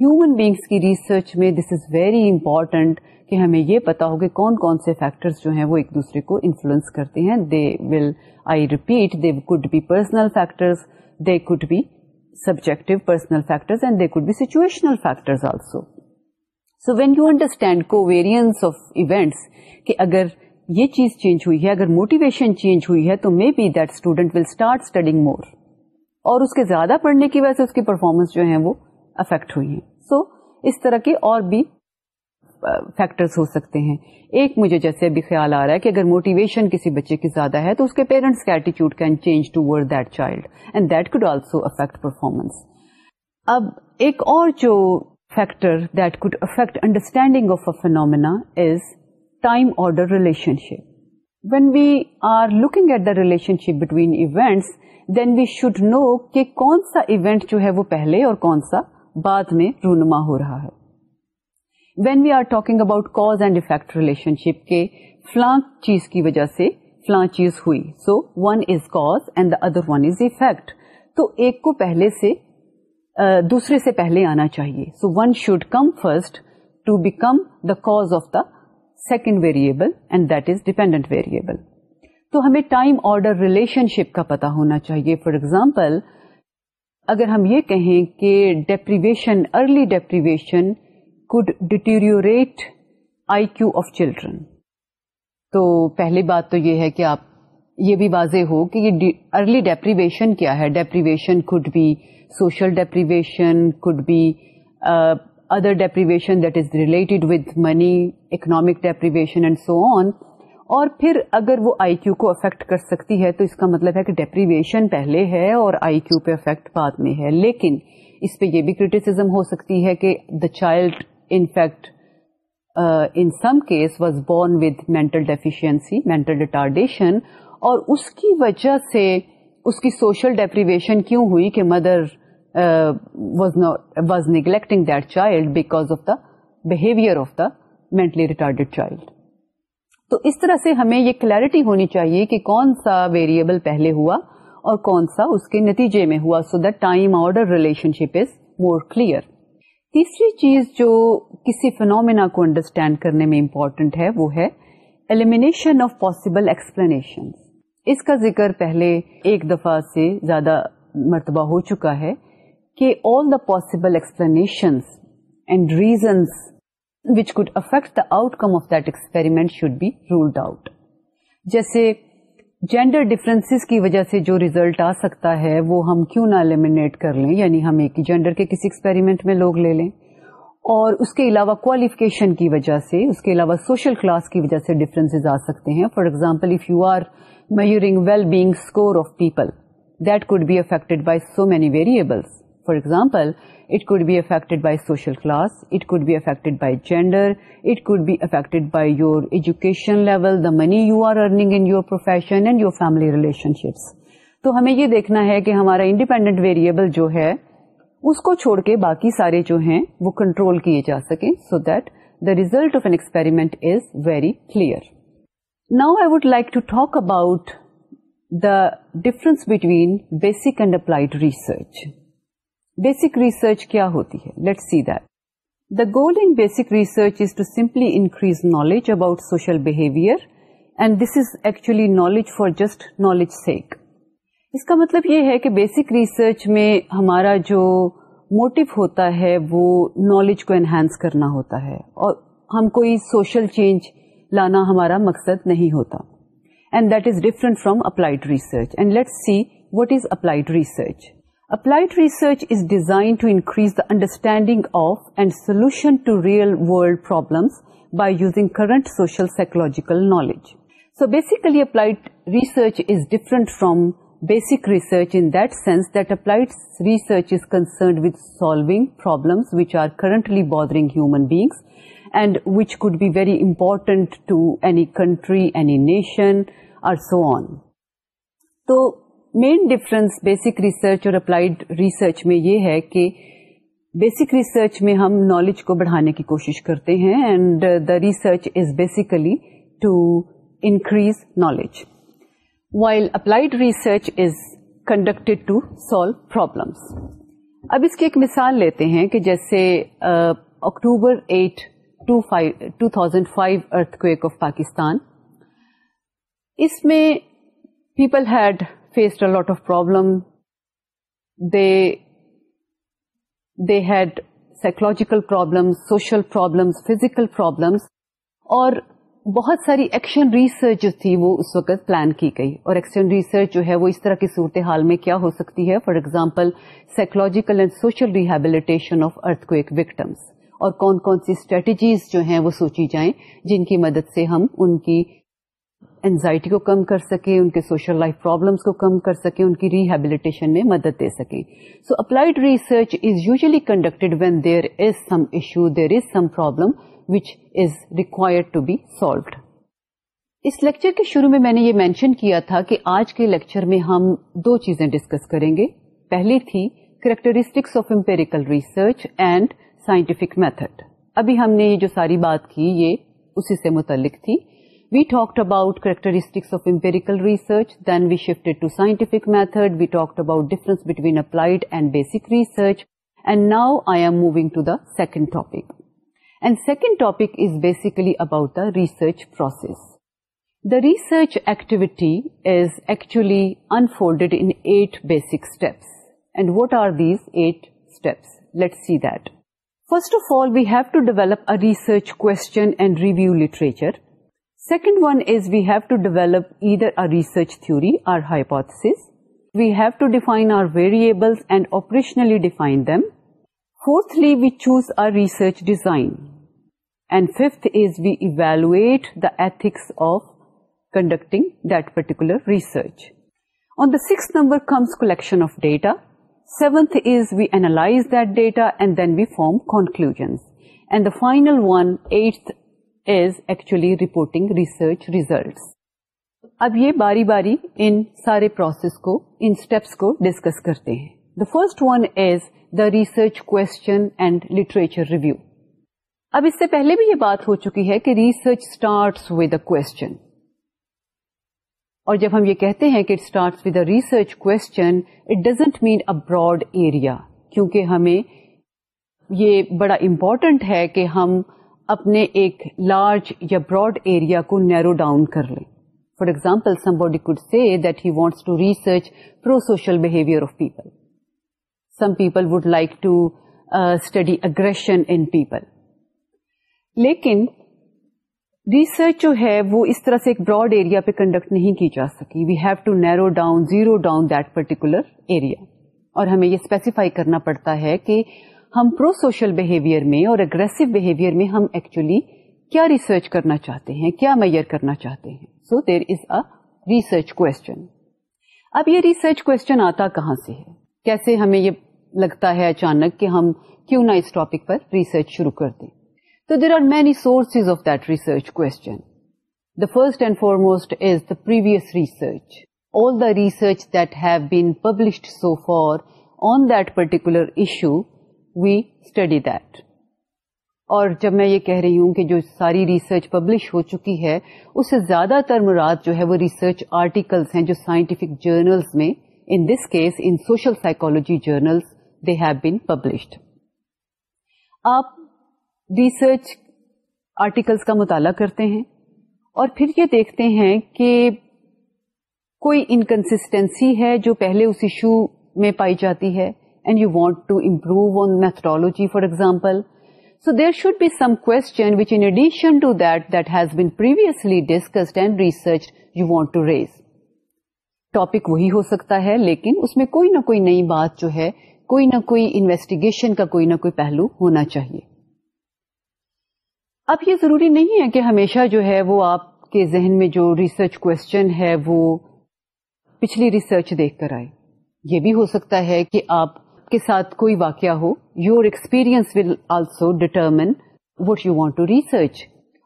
ہیومن بیگس کی ریسرچ میں دس از ویری امپارٹینٹ کہ ہمیں یہ پتا ہو کہ کون کون سے فیکٹرس جو ہیں وہ ایک دوسرے کو انفلوئنس کرتے ہیں they will I repeat they could be personal factors they could be subjective personal factors and they could be situational factors also so when you understand کو ویریئنس آف ایونٹس کہ اگر یہ چیز چینج ہوئی ہے اگر موٹیویشن چینج ہوئی ہے تو may be that student will start studying more اور اس کے زیادہ پڑھنے کی وجہ سے اس کی پرفارمنس جو ہے وہ افیکٹ ہوئی ہیں سو so, اس طرح کے اور بھی فیکٹرز ہو سکتے ہیں ایک مجھے جیسے ابھی خیال آ رہا ہے کہ اگر موٹیویشن کسی بچے کی زیادہ ہے تو اس کے پیرنٹس کے ایٹیچیوڈ can change toward that child and that could also affect performance اب ایک اور جو factor that could affect understanding of phenomena is time order relation ship when we are looking at the relation ship between event then we should know کہ کون سا ایونٹ جو ہے وہ پہلے اور کون سا بعد میں رونما ہو رہا ہے when we are talking about cause and effect relation شپ کے فلاں چیز کی وجہ سے فلاں چیز ہوئی so one is cause and the other one is effect تو ایک کو پہلے سے دوسرے سے پہلے آنا چاہیے so one should come first to become the cause of the second variable and that is dependent variable تو ہمیں ٹائم آرڈر ریلیشن شپ کا پتا ہونا چاہیے فار ایگزامپل اگر ہم یہ کہیں کہ deprivation early deprivation could deteriorate I Q of children تو پہلی بات تو یہ ہے کہ آپ یہ بھی واضح ہو کہ یہ ارلی ڈیپریویشن کیا ہے deprivation could be social deprivation could be other deprivation that is related with money economic deprivation and so on اور پھر اگر وہ آئی کیو کو افیکٹ کر سکتی ہے تو اس کا مطلب ہے کہ ڈیپریویشن پہلے ہے اور آئی کیو پہ افیکٹ بعد میں ہے لیکن اس پہ یہ بھی کریٹیسم ہو سکتی ہے کہ the child in fact in some case was born with mental deficiency mental retardation اور اس کی وجہ سے اس کی سوشل ڈیپریویشن کیوں ہوئی کہ mother Uh, not was neglecting that child because of the behaviour of the mentally retarded child تو اس طرح سے ہمیں یہ کلیرٹی ہونی چاہیے کہ کون سا ویریبل پہلے ہوا اور کون سا اس کے نتیجے میں ہوا so that time order relation ship is more clear تیسری چیز جو کسی فنومینا کو انڈرسٹینڈ کرنے میں امپورٹینٹ ہے وہ ہے ایلیمینیشن آف پاسبل ایکسپلینیشن اس کا ذکر پہلے ایک دفعہ سے زیادہ مرتبہ ہو چکا ہے all the possible possible and reasons reasons could affect the outcome of that experiment should be ruled out جیسے جینڈر ڈفرینس کی وجہ سے جو ریزلٹ آ سکتا ہے وہ ہم کیوں نہ المینیٹ کر لیں یعنی ہم ایک جینڈر کے کسی ایکسپیریمنٹ میں لوگ لے لیں اور اس کے علاوہ کوالیفکیشن کی وجہ سے اس کے علاوہ سوشل کلاس کی وجہ سے ڈفرینس آ سکتے ہیں for example if you are measuring well being score of people that could be affected by so many variables for example, it could be affected by social class it could be affected by gender it could be affected by your education level the money you are earning in your profession and your family relationships تو ہمیں یہ دیکھنا ہے کہ ہمارا انڈیپینڈنٹ ویریبل جو ہے اس کو چھوڑ کے باقی سارے جو ہیں وہ کنٹرول کیے جا سکیں so that the result of an experiment is very clear now I would like to talk about the difference between basic and applied research basic research کیا ہوتی ہے let see that the goal in basic research is to simply increase knowledge about social behaviour and this is actually knowledge for just knowledge sake اس کا مطلب یہ ہے کہ بیسک ریسرچ میں ہمارا جو موٹو ہوتا ہے وہ نالج کو انہینس کرنا ہوتا ہے اور ہم کوئی سوشل چینج لانا ہمارا مقصد نہیں ہوتا and that is different from applied research and let see what is applied research Applied research is designed to increase the understanding of and solution to real-world problems by using current social psychological knowledge. So basically, applied research is different from basic research in that sense that applied research is concerned with solving problems which are currently bothering human beings and which could be very important to any country, any nation, or so on. So main difference basic research اور اپلائیڈ ریسرچ میں یہ ہے کہ بیسک ریسرچ میں ہم نالج کو بڑھانے کی کوشش کرتے ہیں and the research is basically to increase knowledge while applied research is conducted to solve problems اب اس کی ایک مثال لیتے ہیں کہ جیسے October eight two thousand five earthquake of Pakistan اس میں people had faced lot of psychological problems social problems physical problems اور بہت ساری ایکشن ریسرچ جو تھی وہ اس وقت پلان کی گئی اور ایکشن ریسرچ جو ہے وہ اس طرح کی صورتحال میں کیا ہو سکتی ہے for example psychological and social rehabilitation of earthquake victims اور کون کون سی اسٹریٹجیز جو ہیں وہ سوچی جائیں جن کی مدد سے ہم ان کی انزائٹی کو کم کر سکیں ان کے سوشل لائف پرابلمس کو کم کر سکیں ان کی ریہیبلیٹیشن میں مدد دے سکیں so applied research is usually conducted when there is some issue there is some problem which is required to be solved اس لیکچر کے شروع میں میں نے یہ مینشن کیا تھا کہ آج کے لیکچر میں ہم دو چیزیں ڈسکس کریں گے پہلی تھی characteristics of empirical research and scientific method ابھی ہم نے یہ جو ساری بات کی یہ اسی سے متعلق تھی We talked about characteristics of empirical research, then we shifted to scientific method, we talked about difference between applied and basic research, and now I am moving to the second topic. And second topic is basically about the research process. The research activity is actually unfolded in 8 basic steps. And what are these 8 steps? Let's see that. First of all, we have to develop a research question and review literature. Second one is we have to develop either a research theory or hypothesis. We have to define our variables and operationally define them. Fourthly, we choose a research design. And fifth is we evaluate the ethics of conducting that particular research. On the sixth number comes collection of data. Seventh is we analyze that data and then we form conclusions. And the final one, eighth, reporting research result اب یہ باری باری ان سارے پروسیس کو ان اسٹیپس کو ڈسکس کرتے ہیں the first one is the research question and literature review اب اس سے پہلے بھی یہ بات ہو چکی ہے کہ research starts with a question اور جب ہم یہ کہتے ہیں کہ it starts with a research question it doesn't mean a broad area کیونکہ ہمیں یہ بڑا امپورٹنٹ ہے کہ ہم اپنے ایک لارج یا براڈ ایریا کو نیرو ڈاؤن کر لیں for example some somebody could see that he wants to research pro social behaviour of people people would like to study aggression in people لیکن ریسرچ جو ہے وہ اس طرح سے ایک براڈ ایریا پہ کنڈکٹ نہیں کی جا سکی we have to narrow down zero down that particular area اور ہمیں یہ اسپیسیفائی کرنا پڑتا ہے کہ ہم پرو سوشل بہیویئر میں اور اگریسو بہیویئر میں ہم ایکچولی کیا ریسرچ کرنا چاہتے ہیں کیا میئر کرنا چاہتے ہیں so there is a research question question اب یہ ریسرچ آتا کہاں سے ہے کیسے ہمیں یہ لگتا ہے اچانک کہ ہم کیوں نہ اس ٹاپک پر ریسرچ شروع کر دیں تو there are many sources of that research question the first and foremost is the previous research research that have been published so far on that particular issue we study that اور جب میں یہ کہہ رہی ہوں کہ جو ساری ریسرچ پبلش ہو چکی ہے اس سے زیادہ تر مراد جو ہے وہ ریسرچ آرٹیکلس ہیں جو سائنٹیفک جرنلس میں in this case in social psychology journals they have been published آپ ریسرچ آرٹیکلس کا مطالعہ کرتے ہیں اور پھر یہ دیکھتے ہیں کہ کوئی انکنسٹینسی ہے جو پہلے اس ایشو میں پائی جاتی ہے سو دیر شوڈ بی سم ہو سکتا ہے لیکن اس میں کوئی نہ کوئی نئی بات جو ہے کوئی نہ کوئی انویسٹیگیشن کا کوئی نہ کوئی پہلو ہونا چاہیے اب یہ ضروری نہیں ہے کہ ہمیشہ جو ہے وہ آپ کے ذہن میں جو ریسرچ کوشچن ہے وہ پچھلی ریسرچ دیکھ کر آئے یہ بھی ہو سکتا ہے کہ آپ کے ساتھ کوئی واقعہ ہو your experience will also determine what you want to research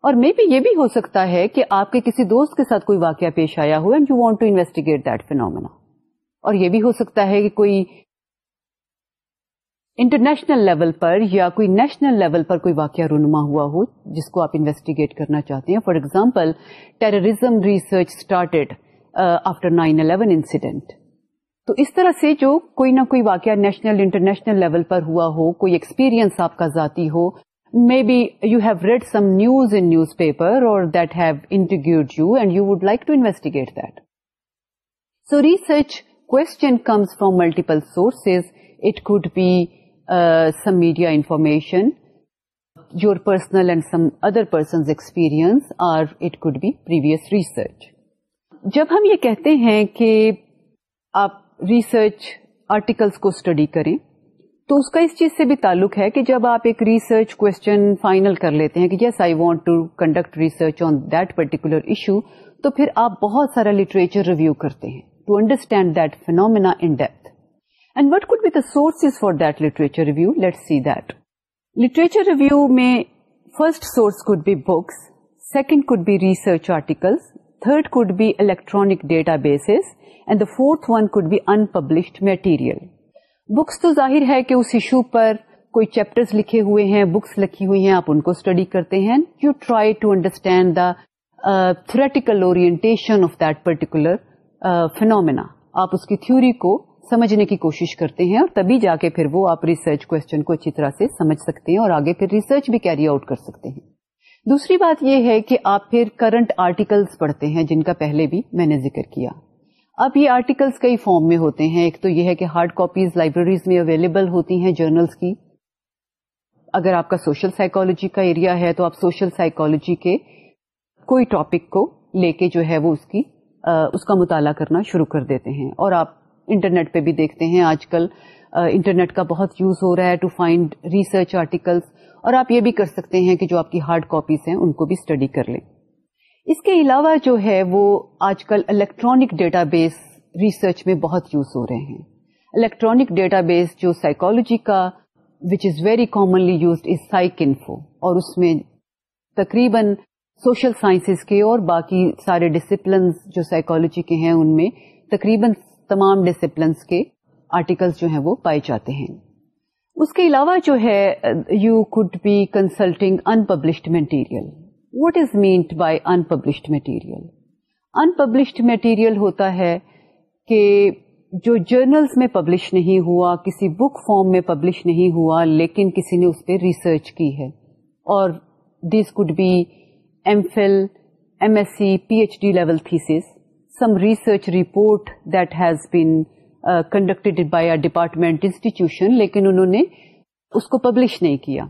اور مے بی یہ بھی ہو سکتا ہے کہ آپ کے کسی دوست کے ساتھ کوئی واقعہ پیش آیا ہو and you want to investigate that phenomena اور یہ بھی ہو سکتا ہے کہ کوئی انٹرنیشنل لیول پر یا کوئی نیشنل لیول پر کوئی واقعہ رونما ہوا ہو جس کو آپ انویسٹیگیٹ کرنا چاہتے ہیں for example terrorism research started after nine eleven incident تو اس طرح سے جو کوئی نہ کوئی واقعہ نیشنل انٹرنیشنل لیول پر ہوا ہو کوئی ایکسپیرینس آپ کا ذاتی ہو may be you have read some news in newspaper اور that have intrigued you and you would like to investigate that so research question comes multiple sources it could be some media information your personal and some other persons experience اور اٹ کوڈ بی ریسرچ جب ہم یہ کہتے ہیں کہ آپ ریسرچ آرٹیکلس کو اسٹڈی کریں تو اس کا اس چیز سے بھی تعلق ہے کہ جب آپ ایک ریسرچ کوشچن فائنل کر لیتے ہیں کہ yes I want to conduct research on that particular issue تو پھر آپ بہت سارا لٹریچر ریویو کرتے ہیں to understand that phenomena in depth and what could be the source for that literature review let see that literature review میں first source could be books second could be research articles third could be electronic database and the fourth one could بھی انپبلش میٹیرئل بکس تو ظاہر ہے کہ اس ایشو پر کوئی چیپٹرز لکھے ہوئے ہیں بکس لکھی ہوئی ہیں آپ ان کو اسٹڈی کرتے ہیں you try to understand the theoretical overview of that particular phenomena آپ اس کی تھیوری کو سمجھنے کی کوشش کرتے ہیں اور تبھی جا کے پھر وہ آپ ریسرچ کو اچھی طرح سے سمجھ سکتے ہیں اور آگے پھر ریسرچ بھی کیری آؤٹ کر سکتے ہیں دوسری بات یہ ہے کہ آپ پھر کرنٹ آرٹیکلس پڑھتے ہیں جن کا پہلے بھی میں نے ذکر کیا اب یہ آرٹیکلس کئی فارم میں ہوتے ہیں ایک تو یہ ہے کہ ہارڈ کاپیز لائبریریز میں اویلیبل ہوتی ہیں جرنلس کی اگر آپ کا سوشل سائیکالوجی کا ایریا ہے تو آپ سوشل سائیکولوجی کے کوئی ٹاپک کو لے کے جو ہے وہ اس کی اس کا مطالعہ کرنا شروع کر دیتے ہیں اور آپ انٹرنیٹ پہ بھی دیکھتے ہیں آج کل انٹرنیٹ کا بہت یوز ہو رہا ہے ٹو فائنڈ ریسرچ آرٹیکلس اور آپ یہ بھی کر سکتے ہیں کہ جو آپ کی ہارڈ کاپیز ہیں ان کو بھی اسٹڈی کر لیں اس کے علاوہ جو ہے وہ آج کل الیکٹرانک ڈیٹا بیس ریسرچ میں بہت یوز ہو رہے ہیں الیکٹرانک ڈیٹا بیس جو سائیکولوجی کا which is very commonly used is PsycINFO اور اس میں تقریباً سوشل سائنسز کے اور باقی سارے ڈسپلنس جو سائیکولوجی کے ہیں ان میں تقریباً تمام ڈسپلنس کے آرٹیکلس جو ہیں وہ پائے جاتے ہیں اس کے علاوہ جو ہے you could be consulting unpublished material what is meant by unpublished material unpublished material ہوتا ہے کہ جو جرنلس میں پبلش نہیں ہوا کسی بک فارم میں پبلش نہیں ہوا لیکن کسی نے اس پہ ریسرچ کی ہے اور this could be M Phil M S C P H D level theses some research report that has been conducted by our department institution لیکن انہوں نے اس کو پبلش نہیں کیا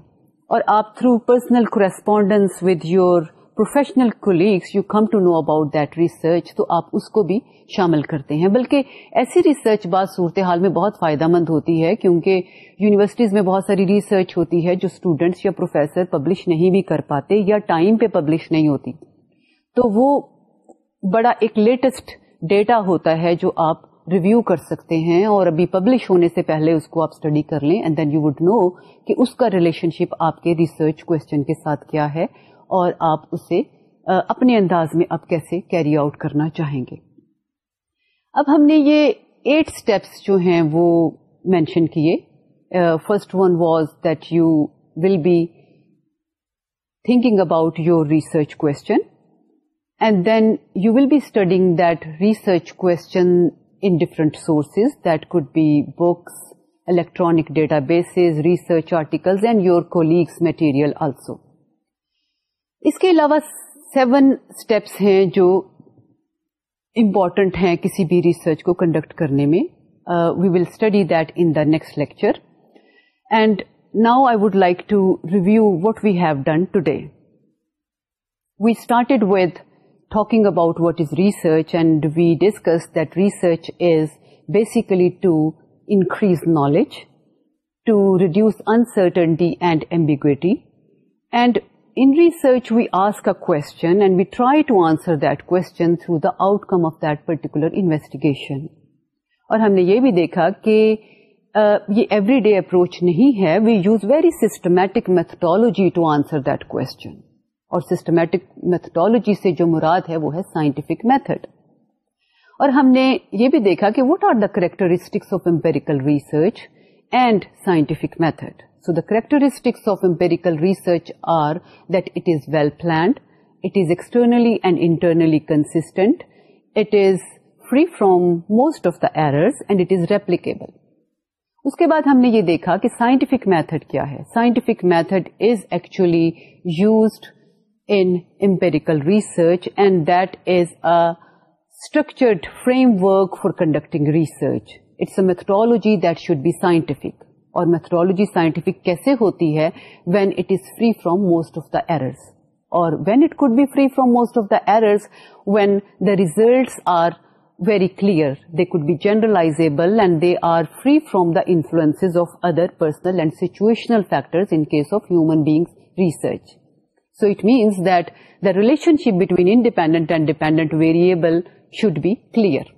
اور آپ through personal correspondence with your professional colleagues you come to know about that research تو آپ اس کو بھی شامل کرتے ہیں بلکہ ایسی ریسرچ بات صورتحال میں بہت فائدہ مند ہوتی ہے کیونکہ یونیورسٹیز میں بہت ساری ریسرچ ہوتی ہے جو اسٹوڈینٹس یا پروفیسر پبلش نہیں بھی کر پاتے یا ٹائم پہ پبلش نہیں ہوتی تو وہ بڑا ایک لیٹسٹ ڈیٹا ہوتا ہے جو آپ ریویو کر سکتے ہیں اور ابھی پبلش ہونے سے پہلے اس کو آپ اسٹڈی کر لیں and then you would know کہ اس کا ریلیشن شپ آپ کے ریسرچ کوشچن کے ساتھ کیا ہے اور آپ اسے اپنے انداز میں آپ کیسے کیری آؤٹ کرنا چاہیں گے اب ہم نے یہ ایٹ اسٹیپس جو ہیں وہ مینشن کیے first one was that you will be thinking about your research question will be studying that research question in different sources that could be books, electronic databases, research articles and your colleagues material also. اس کے علاوہ سیون اسٹیپس ہیں جو امپورٹنٹ ہیں کسی بھی ریسرچ کو کنڈکٹ کرنے میں we will study that in the next lecture and now I would like to review what we have done today we started with talking about what is research and we discuss دیسرچ is basically to increase knowledge to reduce uncertainty and ambiguity could we try to answer that کو outcome of that particular investigation اور ہم نے یہ بھی دیکھا کہ یہ ایوری ڈے اپروچ نہیں ہے we use very systematic methodology to answer that کو اور سسٹمیٹک میتھڈالوجی سے جو مراد ہے وہ ہے سائنٹیفک میتھڈ اور ہم نے یہ بھی دیکھا کہ what are the characteristics of empirical research and scientific method so the characteristics of empirical research are that it is well planned it is externally and internally constant it is free from most of the errors and it is replicable اس کے بعد ہم نے یہ دیکھا کہ سائنٹیفک میتھڈ کیا ہے scientific method is actually used کل research and that is structured framework for conducting research it's a methodology that should be scientific اور میتھڈالوجی سائنٹیفک کیسے ہوتی ہے when it is free from most of the errors اور when it could be free from most of the errors when the results are very clear they could be generalisable and they are free from the influence of other personal and situational in case of human beings research so it means that the relation ship between independent and dependent variable should be clear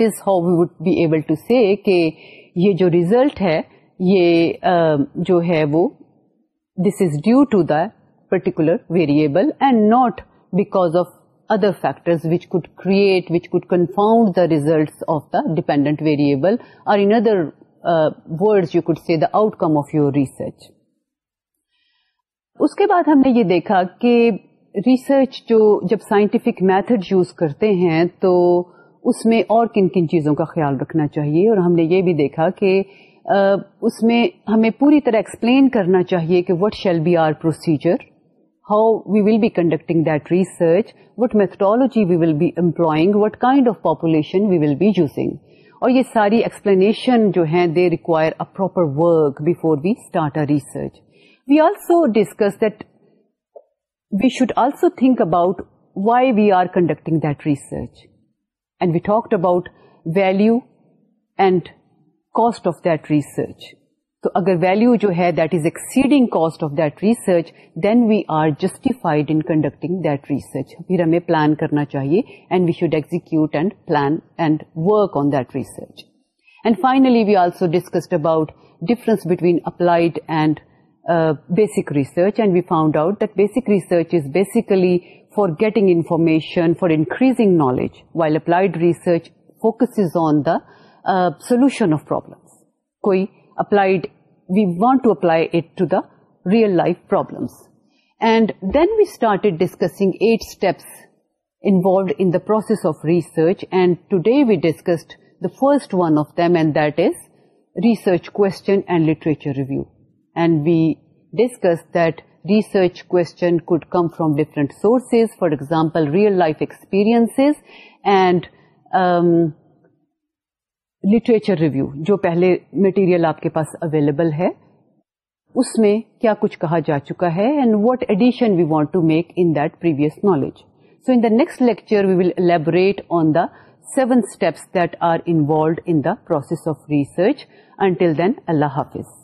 this how we would be able یہ جو ریزلٹ ہے یہ جو ہے وہ this is due to particular variable and not because of other factor which could create which could confound the results of the dependent variable اور in other words you could see the outcome of your research اس کے بعد ہم نے یہ دیکھا کہ ریسرچ جو جب سائنٹیفک میتھڈ یوز کرتے ہیں تو اس میں اور کن کن چیزوں کا خیال رکھنا چاہیے اور ہم نے یہ بھی دیکھا کہ اس میں ہمیں پوری طرح ایکسپلین کرنا چاہیے کہ what shall be our procedure how we will be conducting that research what methodology we will be employing what kind of population we will be using اور یہ ساری ایکسپلینیشن جو ہیں they require a proper work before we start a research we also discuss that we should also think about why we are conducting that research and we talk about value and cost of that research تو اگر ویلو جو ہے that is exceeding cost of that research then we are justified in conducting that research پھر ہمیں پلان کرنا چاہیے and we should execute and plan and work on that research and finally we also discuss about difference between applied and Uh, basic research, and we found out that basic research is basically for getting information, for increasing knowledge, while applied research focuses on the uh, solution of problems. We want to apply it to the real life problems. And then we started discussing 8 steps involved in the process of research, and today we discussed the first one of them, and that is research question and literature review. And we discuss that research could come from different sources for example real life experience and literature review جو پہلے مٹیریل آپ کے پاس اویلیبل ہے اس میں کیا کچھ کہا جا چکا ہے and what addition we want to make in that previous knowledge so in the next lecture we will elaborate on the seven steps that are involved in the process of research until then اللہ حافظ